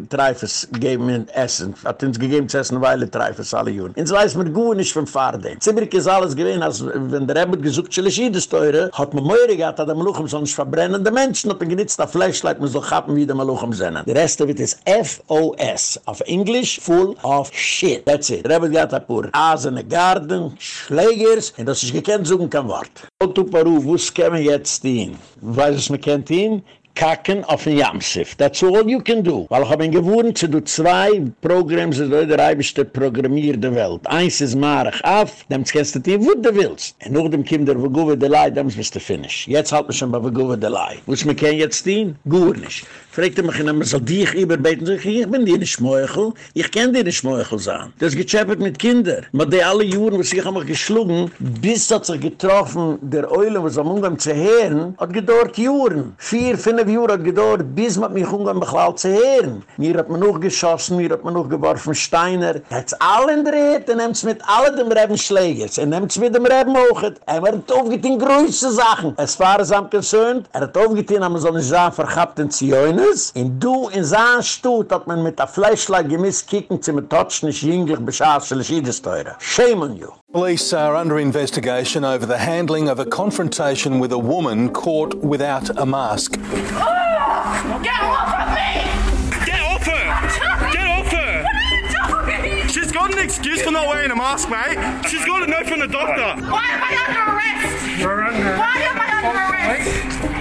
Treifes gegeben in Essen. Hat uns gegeben zu essen, eine Weile Treifes alle Juren. Ins weiß man gut nicht vom Fahrden. Ziemlich ist alles gewesen, als wenn der Rebbe gesucht, Schlechides teure, hat man Meure gehabt, hat er Maluchem sonst verbrennende Menschen, hat man genitzt auf Flashlight, man soll chappen, wie der Maluchem sind. Der Rest it is F-O-S. Auf English, full of shit. That's it. Der Rebbe gehabt hat pur Asene Garden, Schlägers, und das ist gekannt, kein Wort. Otto Paru, wo kämen jetzt hin? Weiß es, man kennt ihn? Kacken auf den Jamsif. That's all you can do. Weil ich hab ihn gewohnt, zu du zwei Programms, die der Eibischte programmiert der Welt. Eins ist Marach auf, dem kennst du dir, wo du willst. Und noch dem kommt der Vagove de Lai, dem bist du finish. Jetzt halt mich schon bei Vagove de Lai. Muss man kein jetzt dienen? Gut nicht. Fragt er mich, man soll dich überbeten, sag ich, ich bin dir nicht Schmeuchel, ich kenn dir nicht Schmeuchel sein. Das ist gechappet mit Kindern. Aber die alle Juren, was ich einmal geschlungen, bis hat sich getroffen, der Eulen, was am Umgang zu hören, hat gedauert Juren. Vier, fünf Jahre hat gedauert, bis man mich Umgang beklau zu hören. Mir hat man noch geschossen, mir hat man noch geworfen Steiner. Er hat es allen dreht, er nimmt es mit allen dem Reben Schlägers, er nimmt es mit dem Reben hoch. Er hat aufgetein größte Sachen. Es war es am Gesöhnt, er hat aufgetein, aber so eine Sache verhabt in Zioines. In du, in sein Stutt, hat man mit der Fleischlein gemiss kicken, zu mit Totsch nicht jünglich beschaße, Lischides teure. Shame on you. Police are under investigation over the handling of a confrontation with a woman caught without a mask. Ah! Get off of me! Get off her! Get off her! What are you doing? She's got an excuse for not wearing a mask, mate. She's got a note from the doctor. Why am I under arrest? You're under Why am I under arrest?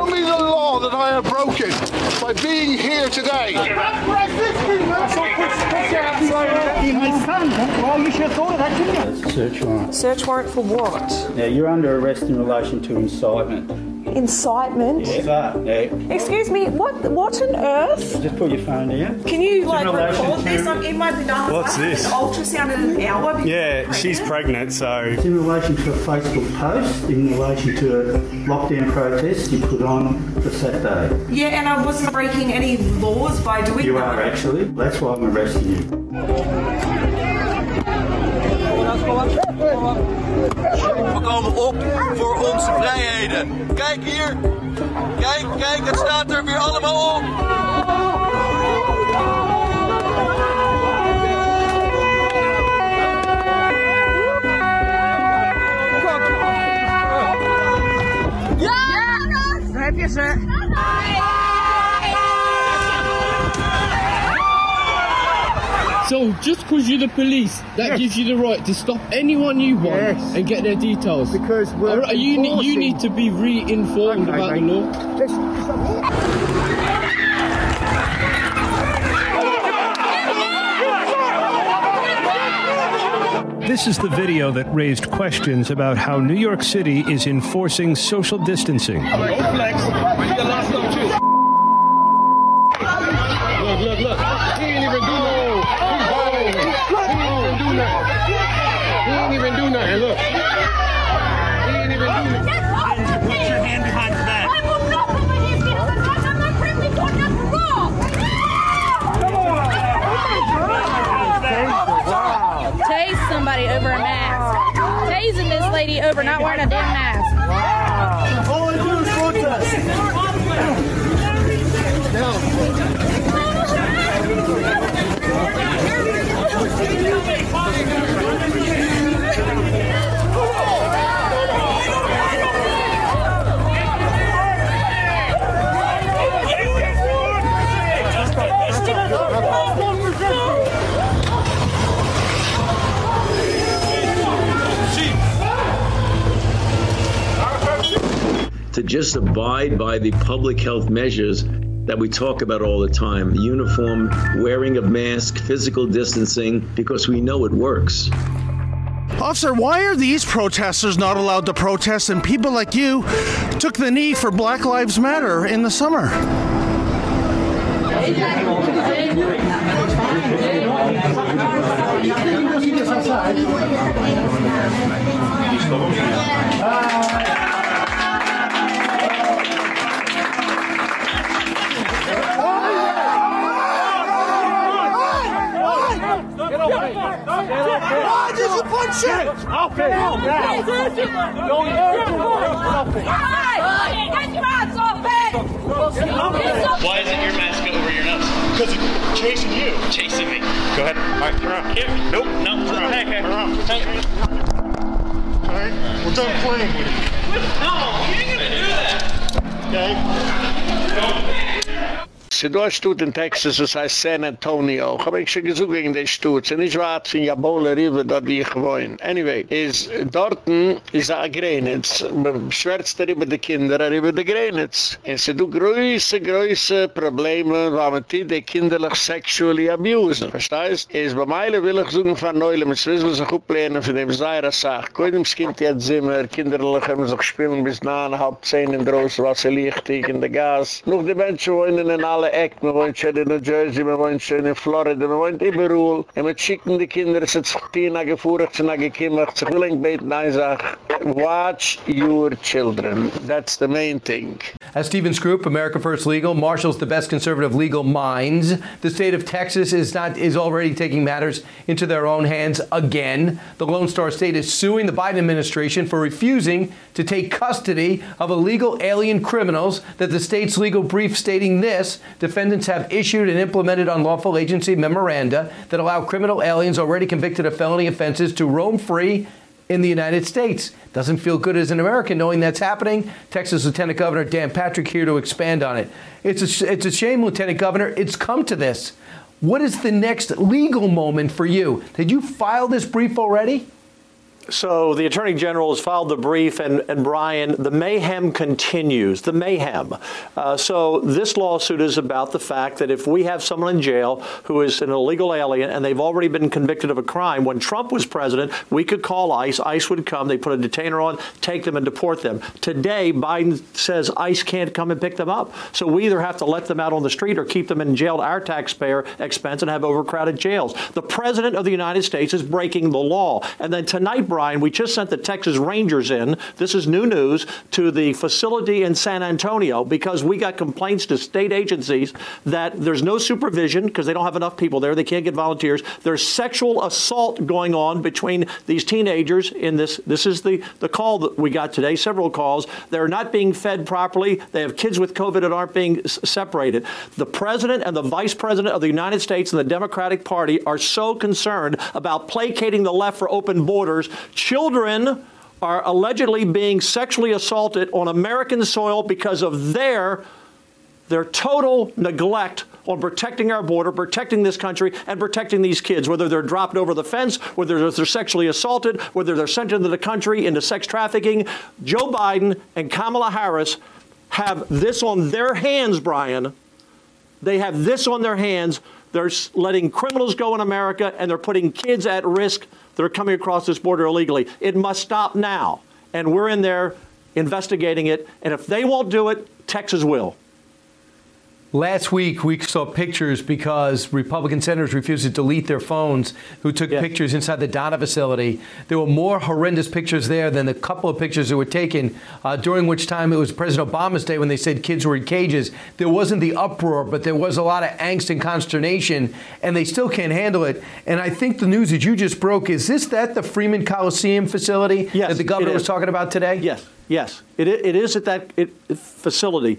Assault! Tell me the law that I have broken by being here today. Search warrant. Search warrant for what? Now, you're under arrest in relation to incitement. Incitement? Yeah. Yeah. Excuse me, what what on earth? Just put your phone down. Can you like relation record to- this? I'm in my pajamas. What's this? An ultrasound in an hour. because Yeah, I'm she's pregnant. pregnant, so. It's in relation to a Facebook post in relation to a lockdown protest you put on for Saturday. Yeah, and I wasn't breaking any laws by doing You that. are actually. That's why I'm arresting you. We komen op voor onze vrijheden. Kijk hier. Kijk, kijk, het staat er weer allemaal op. Je ze? So just because you're the police, that gives you the right to stop anyone you want Yes. and get their details. Because we're Alright, you, need, you need to be re-informed Okay, about the mate. law. This is the video that raised questions about how New York City is enforcing social distancing. Look, look, look. He ain't even do no. He ain't even do nothing. He ain't even do nothing. Look. He ain't even do nothing. To just abide by the public health measures that we talk about all the time uniform, wearing of mask, physical distancing, because we know it works. Officer, why are these protesters not allowed to protest and people like you took the knee for Black Lives Matter in the summer? Why did you punch him? Stop it! Why isn't your mask over your nose? Because it's chasing you. Chasing me. Go ahead. All right, turn around. Here. Nope. No. Turn around. Hey, hey. Turn around. Hey. All right, we're done playing with you. No, you ain't gonna do that. Okay? Sie do ein Stutt in Texas, das heißt San Antonio. Ich hab ich schon gesucht wegen den Stutt. Sie nicht weit von Jabola River, dort wie ich wohne. Anyway, is, dorten is a Grenitz. Man schwärzt da über die Kinder, über die Grenitz. Und sie do größe, größe Probleme, weil man die die kinderlich sexually abusen. Verstehst? Is, bei Meile will ich suchen von Neule, mit Swiss will sich upplehnen von dem Zaira Sach. Koidem skint jetzt Zimmer, kinderlich haben sich spielen bis nahe, halb zehn in draußen, was sie liegt, in der Gas. Noch die Menschen wohnen in alle Eck, man wohnt schon in New Jersey, man wohnt schon in Florida, man wohnt überall. Und man schicken die Kinder, es hat sich gekümmert, will watch your children. That's the main thing. As Stephen Scroop, America First Legal, marshals the best conservative legal minds. The state of Texas is not is already taking matters into their own hands again. The Lone Star State is suing the Biden administration for refusing to take custody of illegal alien criminals. That the state's legal brief stating this: defendants have issued and implemented unlawful agency memoranda that allow criminal aliens already convicted of felony offenses to roam free in the United States. Doesn't feel good as an American knowing that's happening. Texas Lieutenant Governor Dan Patrick here to expand on it. It's a, it's a shame, Lieutenant Governor, it's come to this. What is the next legal moment for you? Did you file this brief already? So the Attorney General has filed the brief, and, and Brian, the mayhem continues. The mayhem. Uh, so this lawsuit is about the fact that if we have someone in jail who is an illegal alien and they've already been convicted of a crime, when Trump was president, we could call ICE. ICE would come. They put a detainer on, take them, and deport them. Today, Biden says ICE can't come and pick them up. So we either have to let them out on the street or keep them in jail at our taxpayer expense and have overcrowded jails. The president of the United States is breaking the law. And then tonight, Brian, we just sent the Texas Rangers in. This is new news to the facility in San Antonio because we got complaints to state agencies that there's no supervision because they don't have enough people there. They can't get volunteers. There's sexual assault going on between these teenagers in this. This is the, the call that we got today, several calls. They're not being fed properly. They have kids with COVID that aren't being separated. The president and the vice president of the United States and the Democratic Party are so concerned about placating the left for open borders. Children are allegedly being sexually assaulted on American soil because of their their total neglect on protecting our border, protecting this country, and protecting these kids, whether they're dropped over the fence, whether they're sexually assaulted, whether they're sent into the country into sex trafficking. Joe Biden and Kamala Harris have this on their hands, Brian. They have this on their hands. They're letting criminals go in America and they're putting kids at risk that are coming across this border illegally. It must stop now. And we're in there investigating it. And if they won't do it, Texas will. Last week, we saw pictures because Republican senators refused to delete their phones who took pictures inside the Donna facility. There were more horrendous pictures there than the couple of pictures that were taken uh, during which time it was President Obama's day when they said kids were in cages. There wasn't the uproar, but there was a lot of angst and consternation, and they still can't handle it. And I think the news that you just broke is this that the Freeman Coliseum facility that the governor was talking about today? Yes, yes. It, it is at that it, facility.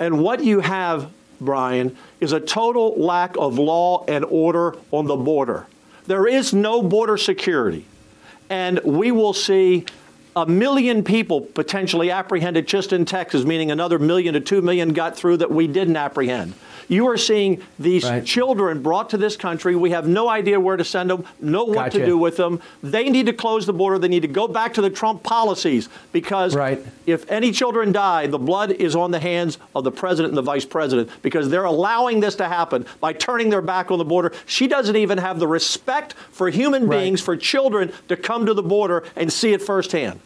And what you have, Brian, is a total lack of law and order on the border. There is no border security. And we will see a million people potentially apprehended just in Texas, meaning another million to two million got through that we didn't apprehend. You are seeing these children brought to this country. We have no idea where to send them, know what Gotcha. to do with them. They need to close the border. They need to go back to the Trump policies because if any children die, the blood is on the hands of the president and the vice president because they're allowing this to happen by turning their back on the border. She doesn't even have the respect for human beings, for children to come to the border and see it firsthand.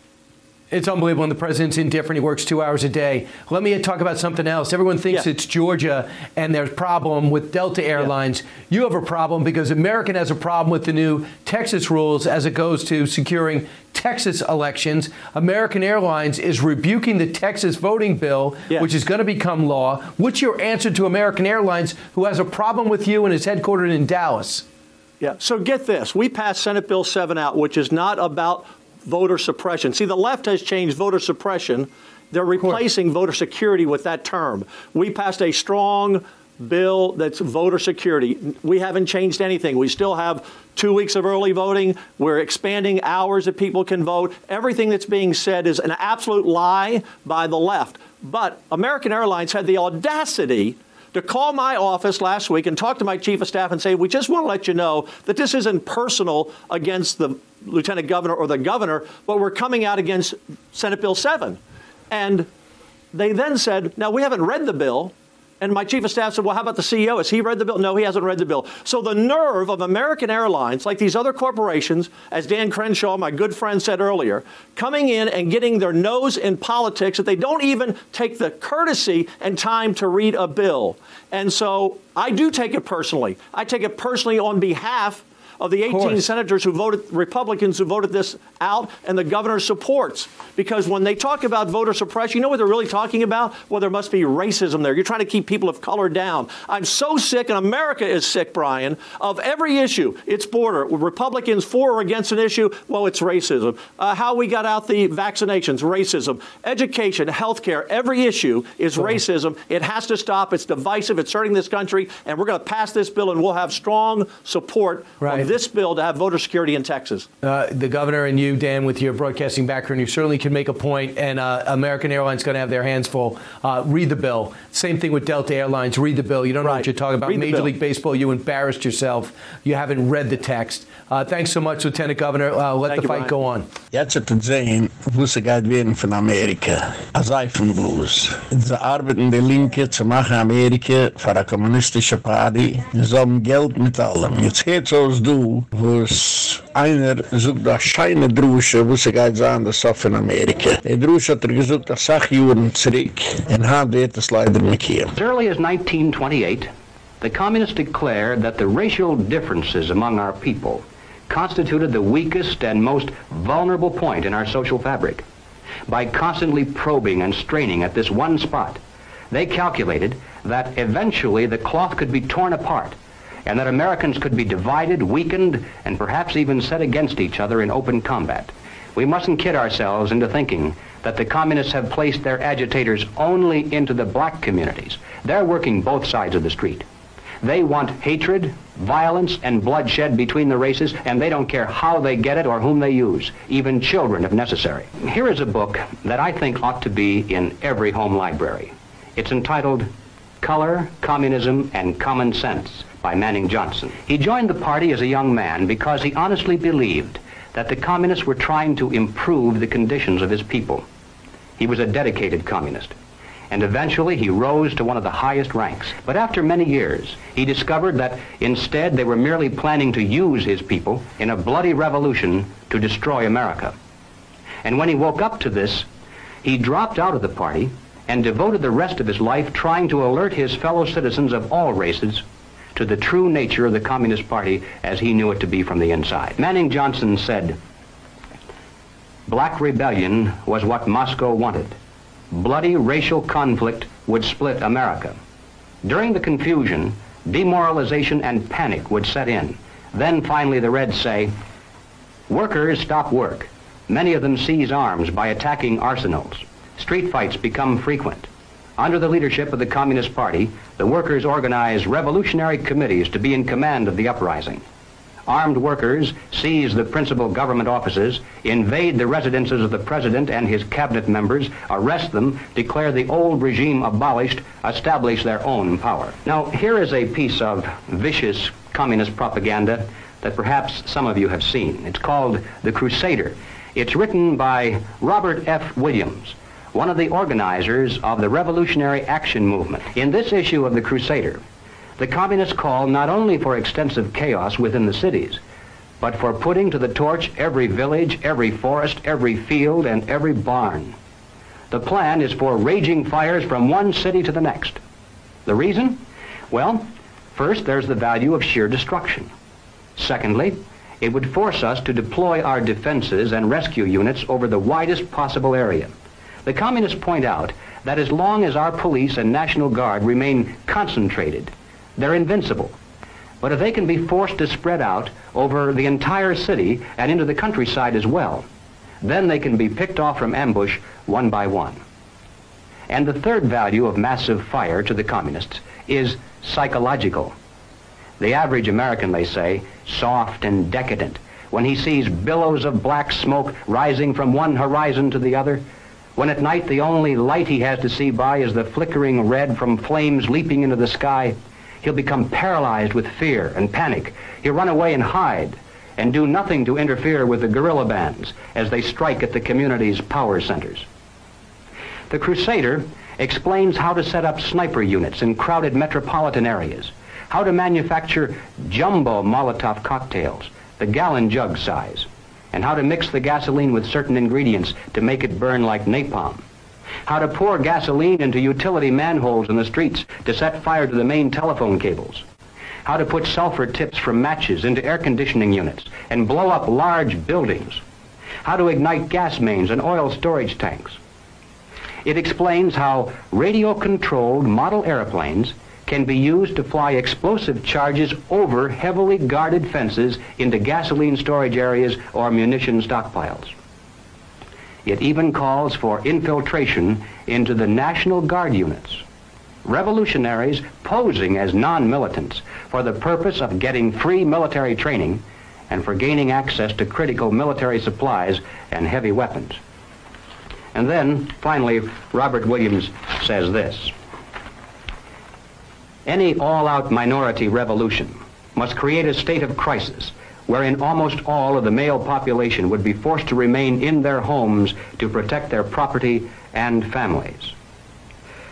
It's unbelievable. And the president's indifferent. He works two hours a day. Let me talk about something else. Everyone thinks it's Georgia and there's a problem with Delta Airlines. You have a problem because American has a problem with the new Texas rules as it goes to securing Texas elections. American Airlines is rebuking the Texas voting bill, which is going to become law. What's your answer to American Airlines, who has a problem with you and is headquartered in Dallas? Yeah. So get this. We passed Senate Bill 7 out, which is not about voter suppression. See, the left has changed voter suppression. They're replacing voter security with that term. We passed a strong bill that's voter security. We haven't changed anything. We still have two weeks of early voting. We're expanding hours that people can vote. Everything that's being said is an absolute lie by the left. But American Airlines had the audacity to call my office last week and talk to my chief of staff and say, we just want to let you know that this isn't personal against the lieutenant governor or the governor, but we're coming out against Senate Bill 7. And they then said, now we haven't read the bill. And my chief of staff said, well, how about the CEO? Has he read the bill? No, he hasn't read the bill. So the nerve of American Airlines, like these other corporations, as Dan Crenshaw, my good friend, said earlier, coming in and getting their nose in politics that they don't even take the courtesy and time to read a bill. And so I do take it personally. I take it personally on behalf of the 18 senators who voted, Republicans who voted this out, and the governor supports. Because when they talk about voter suppression, you know what they're really talking about? Well, there must be racism there. You're trying to keep people of color down. I'm so sick, and America is sick, Brian, of every issue. It's border. Republicans for or against an issue, well, it's racism. Uh, how we got out the vaccinations, racism. Education, health care, every issue is racism. It has to stop. It's divisive. It's hurting this country, and we're going to pass this bill, and we'll have strong support of this bill to have voter security in Texas. Uh, the governor and you, Dan, with your broadcasting background, you certainly can make a point, and uh, American Airlines going to have their hands full. Uh, read the bill. Same thing with Delta Airlines. Read the bill. You don't know what you're talking about. Read Major. League Baseball, you embarrassed yourself. You haven't read the text. Uh, thanks so much, Lieutenant Governor. Uh, let the fight go on. Jetzt hat sehen, wo sie geht werden von Amerika. A Seifenblues. Sie arbeiten die Linke zu machen Amerika für eine kommunistische Party. Sie haben Geld mit allem. Jetzt geht's aus du, wo es einer sucht eine scheine Drusche, wo sie geht sein, das auf in Amerika. Die Drusche hat er gesucht, das Sachjuren zurück. Und hat wird es leider nicht hier. As early as 1928, the communists declared that the racial differences among our people constituted the weakest and most vulnerable point in our social fabric. By constantly probing and straining at this one spot, they calculated that eventually the cloth could be torn apart and that Americans could be divided, weakened, and perhaps even set against each other in open combat. We mustn't kid ourselves into thinking that the communists have placed their agitators only into the black communities. They're working both sides of the street. They want hatred, violence, and bloodshed between the races, and they don't care how they get it or whom they use, even children if necessary. Here is a book that I think ought to be in every home library. It's entitled Color, Communism, and Common Sense by Manning Johnson. He joined the party as a young man because he honestly believed that the communists were trying to improve the conditions of his people. He was a dedicated communist. And eventually he rose to one of the highest ranks. But after many years, he discovered that instead they were merely planning to use his people in a bloody revolution to destroy America. And when he woke up to this, he dropped out of the party and devoted the rest of his life trying to alert his fellow citizens of all races to the true nature of the Communist Party as he knew it to be from the inside. Manning Johnson said, Black rebellion was what Moscow wanted. Bloody racial conflict would split America. During the confusion, demoralization and panic would set in. Then finally the Reds say, workers stop work. Many of them seize arms by attacking arsenals. Street fights become frequent. Under the leadership of the Communist Party, the workers organize revolutionary committees to be in command of the uprising. Armed workers seize the principal government offices, invade the residences of the president and his cabinet members, arrest them, declare the old regime abolished, establish their own power. Now, here is a piece of vicious communist propaganda that perhaps some of you have seen. It's called The Crusader. It's written by Robert F. Williams, one of the organizers of the Revolutionary Action Movement. In this issue of The Crusader, the communists call not only for extensive chaos within the cities, but for putting to the torch every village, every forest, every field, and every barn. The plan is for raging fires from one city to the next. The reason? Well, first, there's the value of sheer destruction. Secondly, it would force us to deploy our defenses and rescue units over the widest possible area. The communists point out that as long as our police and National Guard remain concentrated, they're invincible. But if they can be forced to spread out over the entire city and into the countryside as well, then they can be picked off from ambush one by one. And the third value of massive fire to the communists is psychological. The average American, they say, soft and decadent, when he sees billows of black smoke rising from one horizon to the other, when at night the only light he has to see by is the flickering red from flames leaping into the sky, he'll become paralyzed with fear and panic. He'll run away and hide and do nothing to interfere with the guerrilla bands as they strike at the community's power centers. The Crusader explains how to set up sniper units in crowded metropolitan areas, how to manufacture jumbo Molotov cocktails, the gallon jug size, and how to mix the gasoline with certain ingredients to make it burn like napalm how to pour gasoline into utility manholes in the streets to set fire to the main telephone cables, how to put sulfur tips from matches into air conditioning units and blow up large buildings, how to ignite gas mains and oil storage tanks. It explains how radio-controlled model airplanes can be used to fly explosive charges over heavily guarded fences into gasoline storage areas or munition stockpiles. It even calls for infiltration into the National Guard units. Revolutionaries posing as non-militants for the purpose of getting free military training and for gaining access to critical military supplies and heavy weapons. And then, finally, Robert Williams says this. Any all-out minority revolution must create a state of crisis wherein almost all of the male population would be forced to remain in their homes to protect their property and families.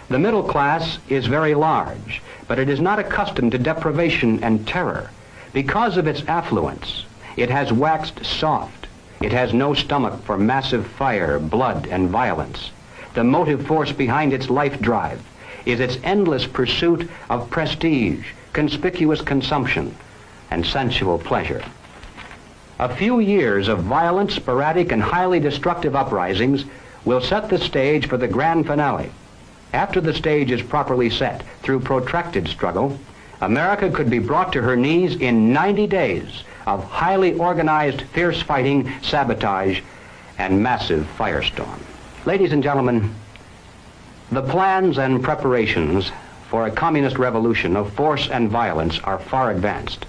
The middle class is very large, but it is not accustomed to deprivation and terror. Because of its affluence, it has waxed soft. It has no stomach for massive fire, blood, and violence. The motive force behind its life drive is its endless pursuit of prestige, conspicuous consumption, and sensual pleasure. A few years of violent, sporadic, and highly destructive uprisings will set the stage for the grand finale. After the stage is properly set through protracted struggle, America could be brought to her knees in 90 days of highly organized, fierce fighting, sabotage, and massive firestorm. Ladies and gentlemen, the plans and preparations for a communist revolution of force and violence are far advanced.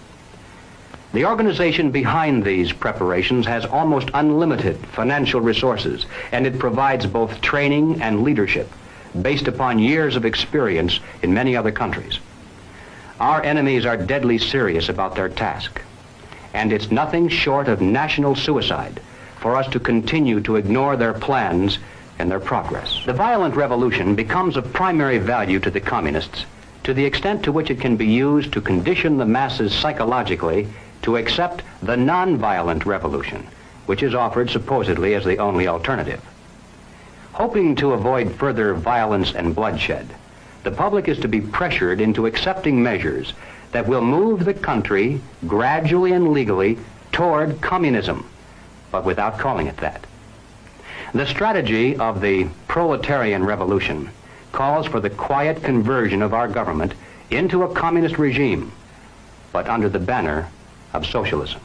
The organization behind these preparations has almost unlimited financial resources, and it provides both training and leadership based upon years of experience in many other countries. Our enemies are deadly serious about their task, and it's nothing short of national suicide for us to continue to ignore their plans and their progress. The violent revolution becomes of primary value to the communists to the extent to which it can be used to condition the masses psychologically to accept the nonviolent revolution, which is offered supposedly as the only alternative. Hoping to avoid further violence and bloodshed, the public is to be pressured into accepting measures that will move the country gradually and legally toward communism, but without calling it that. The strategy of the proletarian revolution calls for the quiet conversion of our government into a communist regime, but under the banner of socialism.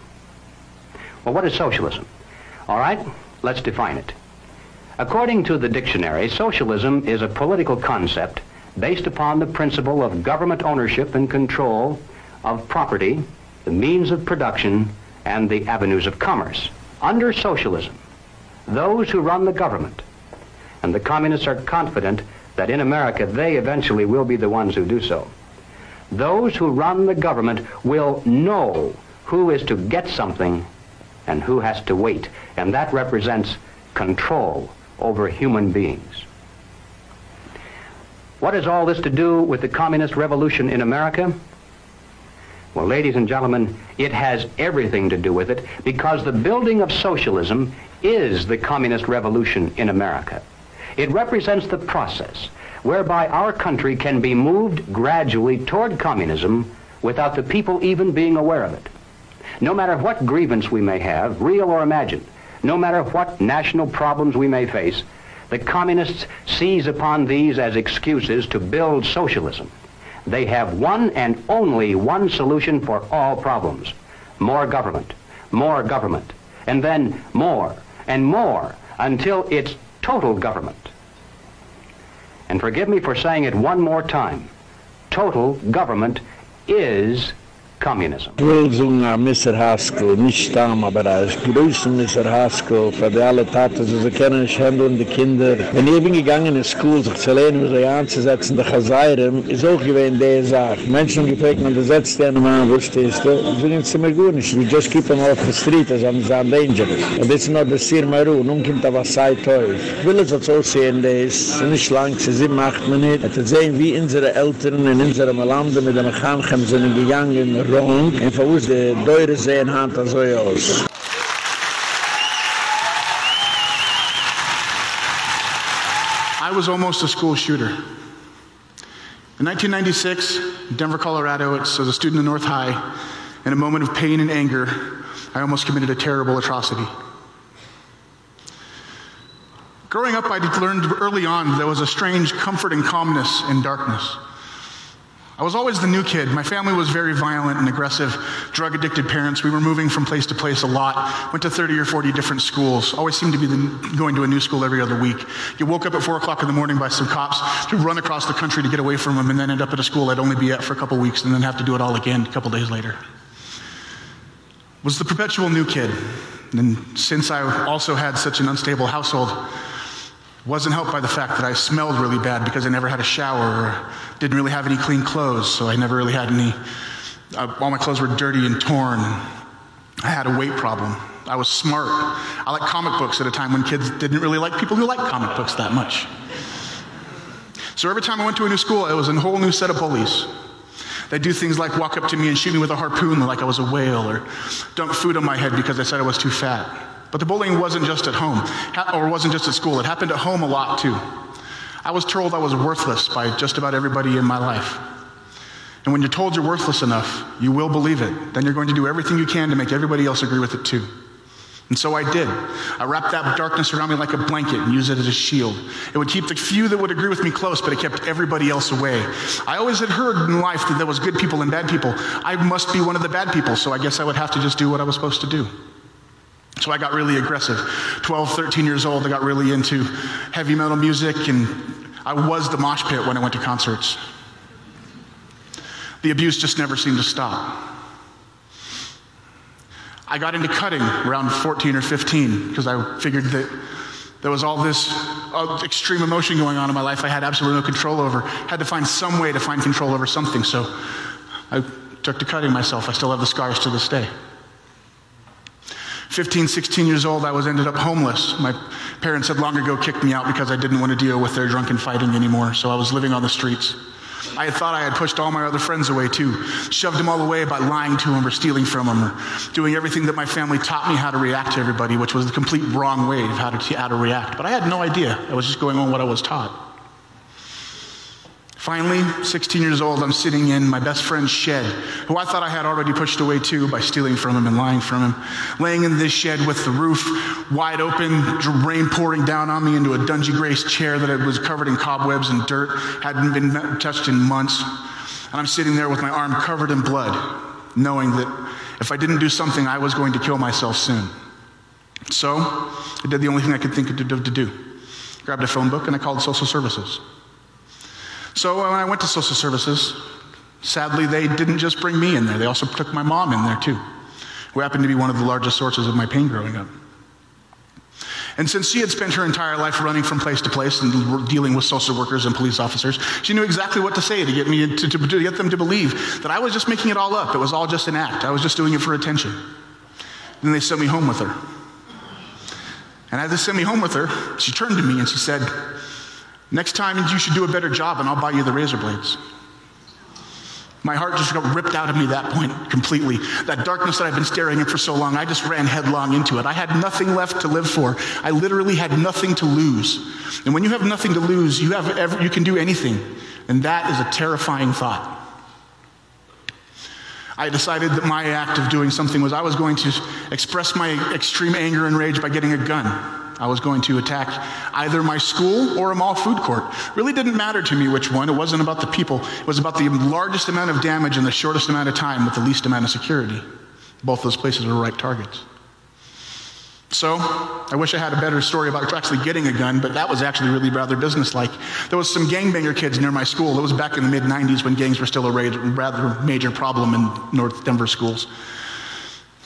Well, what is socialism? All right, let's define it. According to the dictionary, socialism is a political concept based upon the principle of government ownership and control of property, the means of production, and the avenues of commerce. Under socialism, those who run the government, and the communists are confident that in America they eventually will be the ones who do so. Those who run the government will know who is to get something and who has to wait, and that represents control over human beings. What has all this to do with the communist revolution in America? Well, ladies and gentlemen, it has everything to do with it because the building of socialism is the communist revolution in America. It represents the process whereby our country can be moved gradually toward communism without the people even being aware of it. No matter what grievance we may have, real or imagined, no matter what national problems we may face, the communists seize upon these as excuses to build socialism. They have one and only one solution for all problems. More government, more government, and then more and more until it's total government. And forgive me for saying it one more time. Total government is communism. Ich will sagen, an Mr. Haskell, nicht stamm, aber als größten Mr. Haskell, für die alle Taten, so sie kennen nicht handeln, die Kinder. Wenn ich bin gegangen in School, sich zu lernen, wie sie anzusetzen, die Chazayram, ist auch gewesen, der sagt, Menschen gefragt, man setzt den Mann, wo stehst du? Ich will ihn ziemlich gut nicht. We just keep him off the street, as I'm saying, dangerous. Und das ist noch das Sir Maru, nun kommt aber sei teuf. Ich will es so sehen, das ist nicht lang, sie sieben, acht Minuten. Et sehen, wie unsere Eltern in unserem Lande mit dem Mechanchen sind gegangen, wrong deure hand. I was almost a school shooter. In 1996, Denver, Colorado, as a student in North High, in a moment of pain and anger, I almost committed a terrible atrocity. Growing up, I learned early on there was a strange comfort and calmness in darkness. I was always the new kid. My family was very violent and aggressive, drug addicted parents. We were moving from place to place a lot, went to 30 or 40 different schools, always seemed to be the, going to a new school every other week. You woke up at 4 o'clock in the morning by some cops to run across the country to get away from them and then end up at a school I'd only be at for a couple weeks and then have to do it all again a couple days later. Was the perpetual new kid. And since I also had such an unstable household, wasn't helped by the fact that I smelled really bad because I never had a shower or didn't really have any clean clothes, so I never really had any. Uh, all my clothes were dirty and torn. I had a weight problem. I was smart. I liked comic books at a time when kids didn't really like people who liked comic books that much. So every time I went to a new school, it was a whole new set of bullies. They'd do things like walk up to me and shoot me with a harpoon like I was a whale, or dump food on my head because I said I was too fat. But the bullying wasn't just at home, or wasn't just at school. It happened at home a lot too. I was told I was worthless by just about everybody in my life. And when you're told you're worthless enough, you will believe it. Then you're going to do everything you can to make everybody else agree with it too. And so I did. I wrapped that darkness around me like a blanket and used it as a shield. It would keep the few that would agree with me close, but it kept everybody else away. I always had heard in life that there was good people and bad people. I must be one of the bad people, so I guess I would have to just do what I was supposed to do. So I got really aggressive. 12, 13 years old, I got really into heavy metal music, and I was the mosh pit when I went to concerts. The abuse just never seemed to stop. I got into cutting around 14 or 15 because I figured that there was all this uh, extreme emotion going on in my life I had absolutely no control over. Had to find some way to find control over something, so I took to cutting myself. I still have the scars to this day. 15, 16 years old, I was ended up homeless. My parents had long ago kicked me out because I didn't want to deal with their drunken fighting anymore, so I was living on the streets. I had thought I had pushed all my other friends away too, shoved them all away by lying to them or stealing from them or doing everything that my family taught me how to react to everybody, which was the complete wrong way of how to, how to react. But I had no idea. I was just going on what I was taught. Finally, 16 years old, I'm sitting in my best friend's shed, who I thought I had already pushed away too by stealing from him and lying from him. Laying in this shed with the roof wide open, rain pouring down on me into a Dungy Grace chair that was covered in cobwebs and dirt, hadn't been touched in months. And I'm sitting there with my arm covered in blood, knowing that if I didn't do something, I was going to kill myself soon. So I did the only thing I could think of to do. Grabbed a phone book and I called social services. So uh, when I went to social services, sadly, they didn't just bring me in there, they also took my mom in there too, who happened to be one of the largest sources of my pain growing up. And since she had spent her entire life running from place to place and dealing with social workers and police officers, she knew exactly what to say to get me to, to, to, get them to believe that I was just making it all up. It was all just an act. I was just doing it for attention. Then they sent me home with her. And as they sent me home with her, she turned to me and she said, Next time, you should do a better job, and I'll buy you the razor blades. My heart just got ripped out of me that point completely. That darkness that I've been staring at for so long, I just ran headlong into it. I had nothing left to live for. I literally had nothing to lose. And when you have nothing to lose, you, have ever, you can do anything. And that is a terrifying thought. I decided that my act of doing something was I was going to express my extreme anger and rage by getting a gun. I was going to attack either my school or a mall food court. Really didn't matter to me which one. It wasn't about the people. It was about the largest amount of damage in the shortest amount of time with the least amount of security. Both those places were ripe targets. So, I wish I had a better story about actually getting a gun, but that was actually really rather businesslike. There was some gangbanger kids near my school. It was back in the mid 90s when gangs were still a rather major problem in North Denver schools.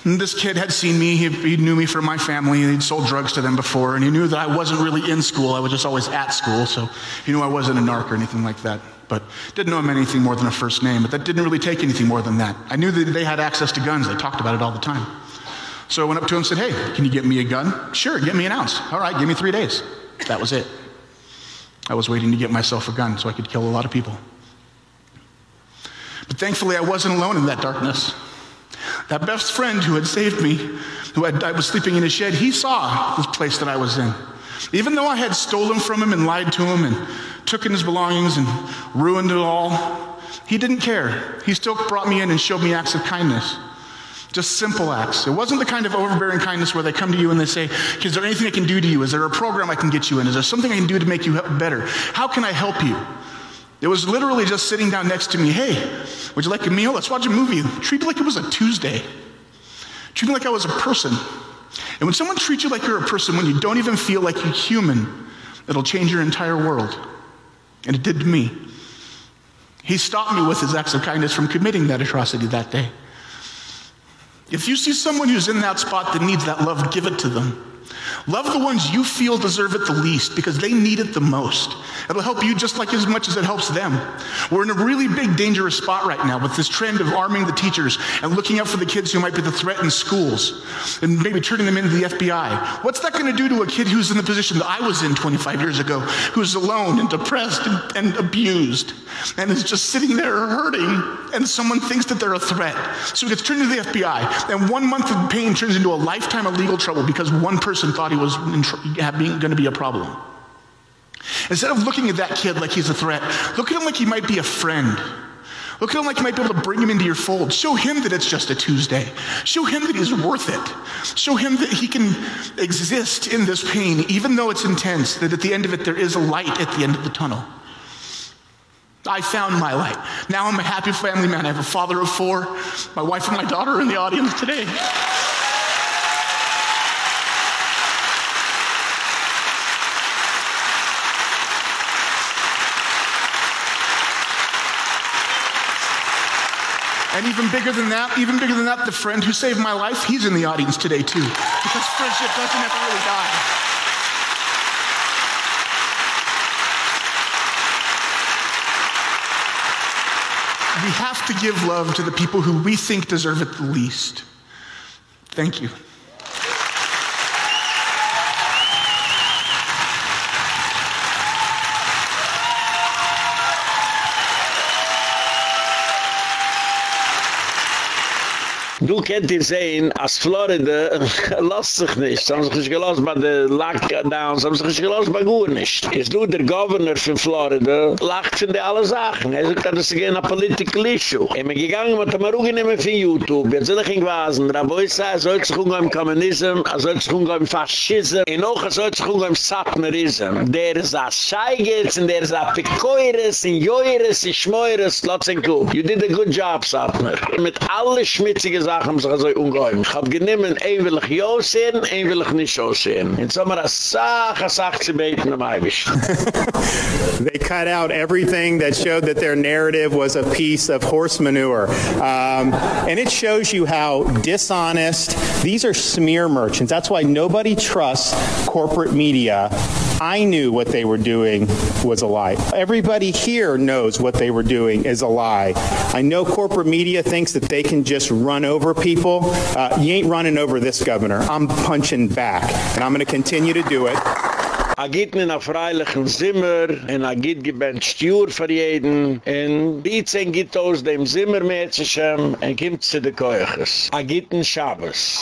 This kid had seen me, he, he, knew me from my family, he'd sold drugs to them before, and he knew that I wasn't really in school, I was just always at school, so he knew I wasn't a narc or anything like that. But didn't know him anything more than a first name, but that didn't really take anything more than that. I knew that they had access to guns, they talked about it all the time. So I went up to him and said, Hey, can you get me a gun? Sure, get me an ounce. All right, give me three days. That was it. I was waiting to get myself a gun so I could kill a lot of people. But thankfully, I wasn't alone in that darkness. That best friend who had saved me, who had, I was sleeping in his shed, he saw this place that I was in. Even though I had stolen from him and lied to him and taken his belongings and ruined it all, he didn't care. He still brought me in and showed me acts of kindness. Just simple acts. It wasn't the kind of overbearing kindness where they come to you and they say, Is there anything I can do to you? Is there a program I can get you in? Is there something I can do to make you better? How can I help you? It was literally just sitting down next to me. Hey, would you like a meal? Let's watch a movie. Treat me like it was a Tuesday. Treat me like I was a person. And when someone treats you like you're a person, when you don't even feel like you're human, it'll change your entire world. And it did to me. He stopped me with his acts of kindness from committing that atrocity that day. If you see someone who's in that spot that needs that love, give it to them. Love the ones you feel deserve it the least because they need it the most. It'll help you just like as much as it helps them. We're in a really big, dangerous spot right now with this trend of arming the teachers and looking out for the kids who might be the threat in schools and maybe turning them into the FBI. What's that going to do to a kid who's in the position that I was in 25 years ago, who's alone and depressed and, and abused and is just sitting there hurting and someone thinks that they're a threat? So it gets turned into the FBI and one month of pain turns into a lifetime of legal trouble because one person thought he was going to be a problem. Instead of looking at that kid like he's a threat, look at him like he might be a friend. Look at him like you might be able to bring him into your fold. Show him that it's just a Tuesday. Show him that he's worth it. Show him that he can exist in this pain, even though it's intense, that at the end of it, there is a light at the end of the tunnel. I found my light. Now I'm a happy family man. I have a father of four. My wife and my daughter are in the audience today. And even bigger than that, even bigger than that, the friend who saved my life, he's in the audience today too. Because friendship doesn't ever really die. We have to give love to the people who we think deserve it the least. Thank you. Du kennt ihr sehen, als Florida lasst sich nicht. Sie haben sich nicht gelost bei den Lockdowns, haben sich nicht gelost bei gut nicht. Ist du der Governor von Florida, lacht von dir alle Sachen. Er sagt, das ist ein political issue. Er ist gegangen, mit dem Arrugen nehmen von YouTube. Jetzt sind ich in Gwasen, wo ich sage, soll sich umgehen im Kommunism, soll sich umgehen im Faschism, und auch soll sich umgehen im Satmerism. Der ist ein Scheigitz, und der ist ein Pekoires, und Joires, und Schmoires, lass ihn gut. You did a good job, Satmer. Mit alle schmitzigen Sachen sich. Ich hab ein will ich sehen, ein will ich nicht sehen. In Sommer, Sache, beten am Eibisch. They cut out everything that showed that their narrative was a piece of horse manure. Um, and it shows you how dishonest, these are smear merchants. That's why nobody trusts corporate media. I knew what they were doing was a lie. Everybody here knows what they were doing is a lie. I know corporate media thinks that they can just run over people. Uh, you ain't running over this governor. I'm punching back and I'm going to continue to do it. a git freilichen Zimmer en a git stuur für jeden en git aus dem en kimt zu de Keuches a Schabes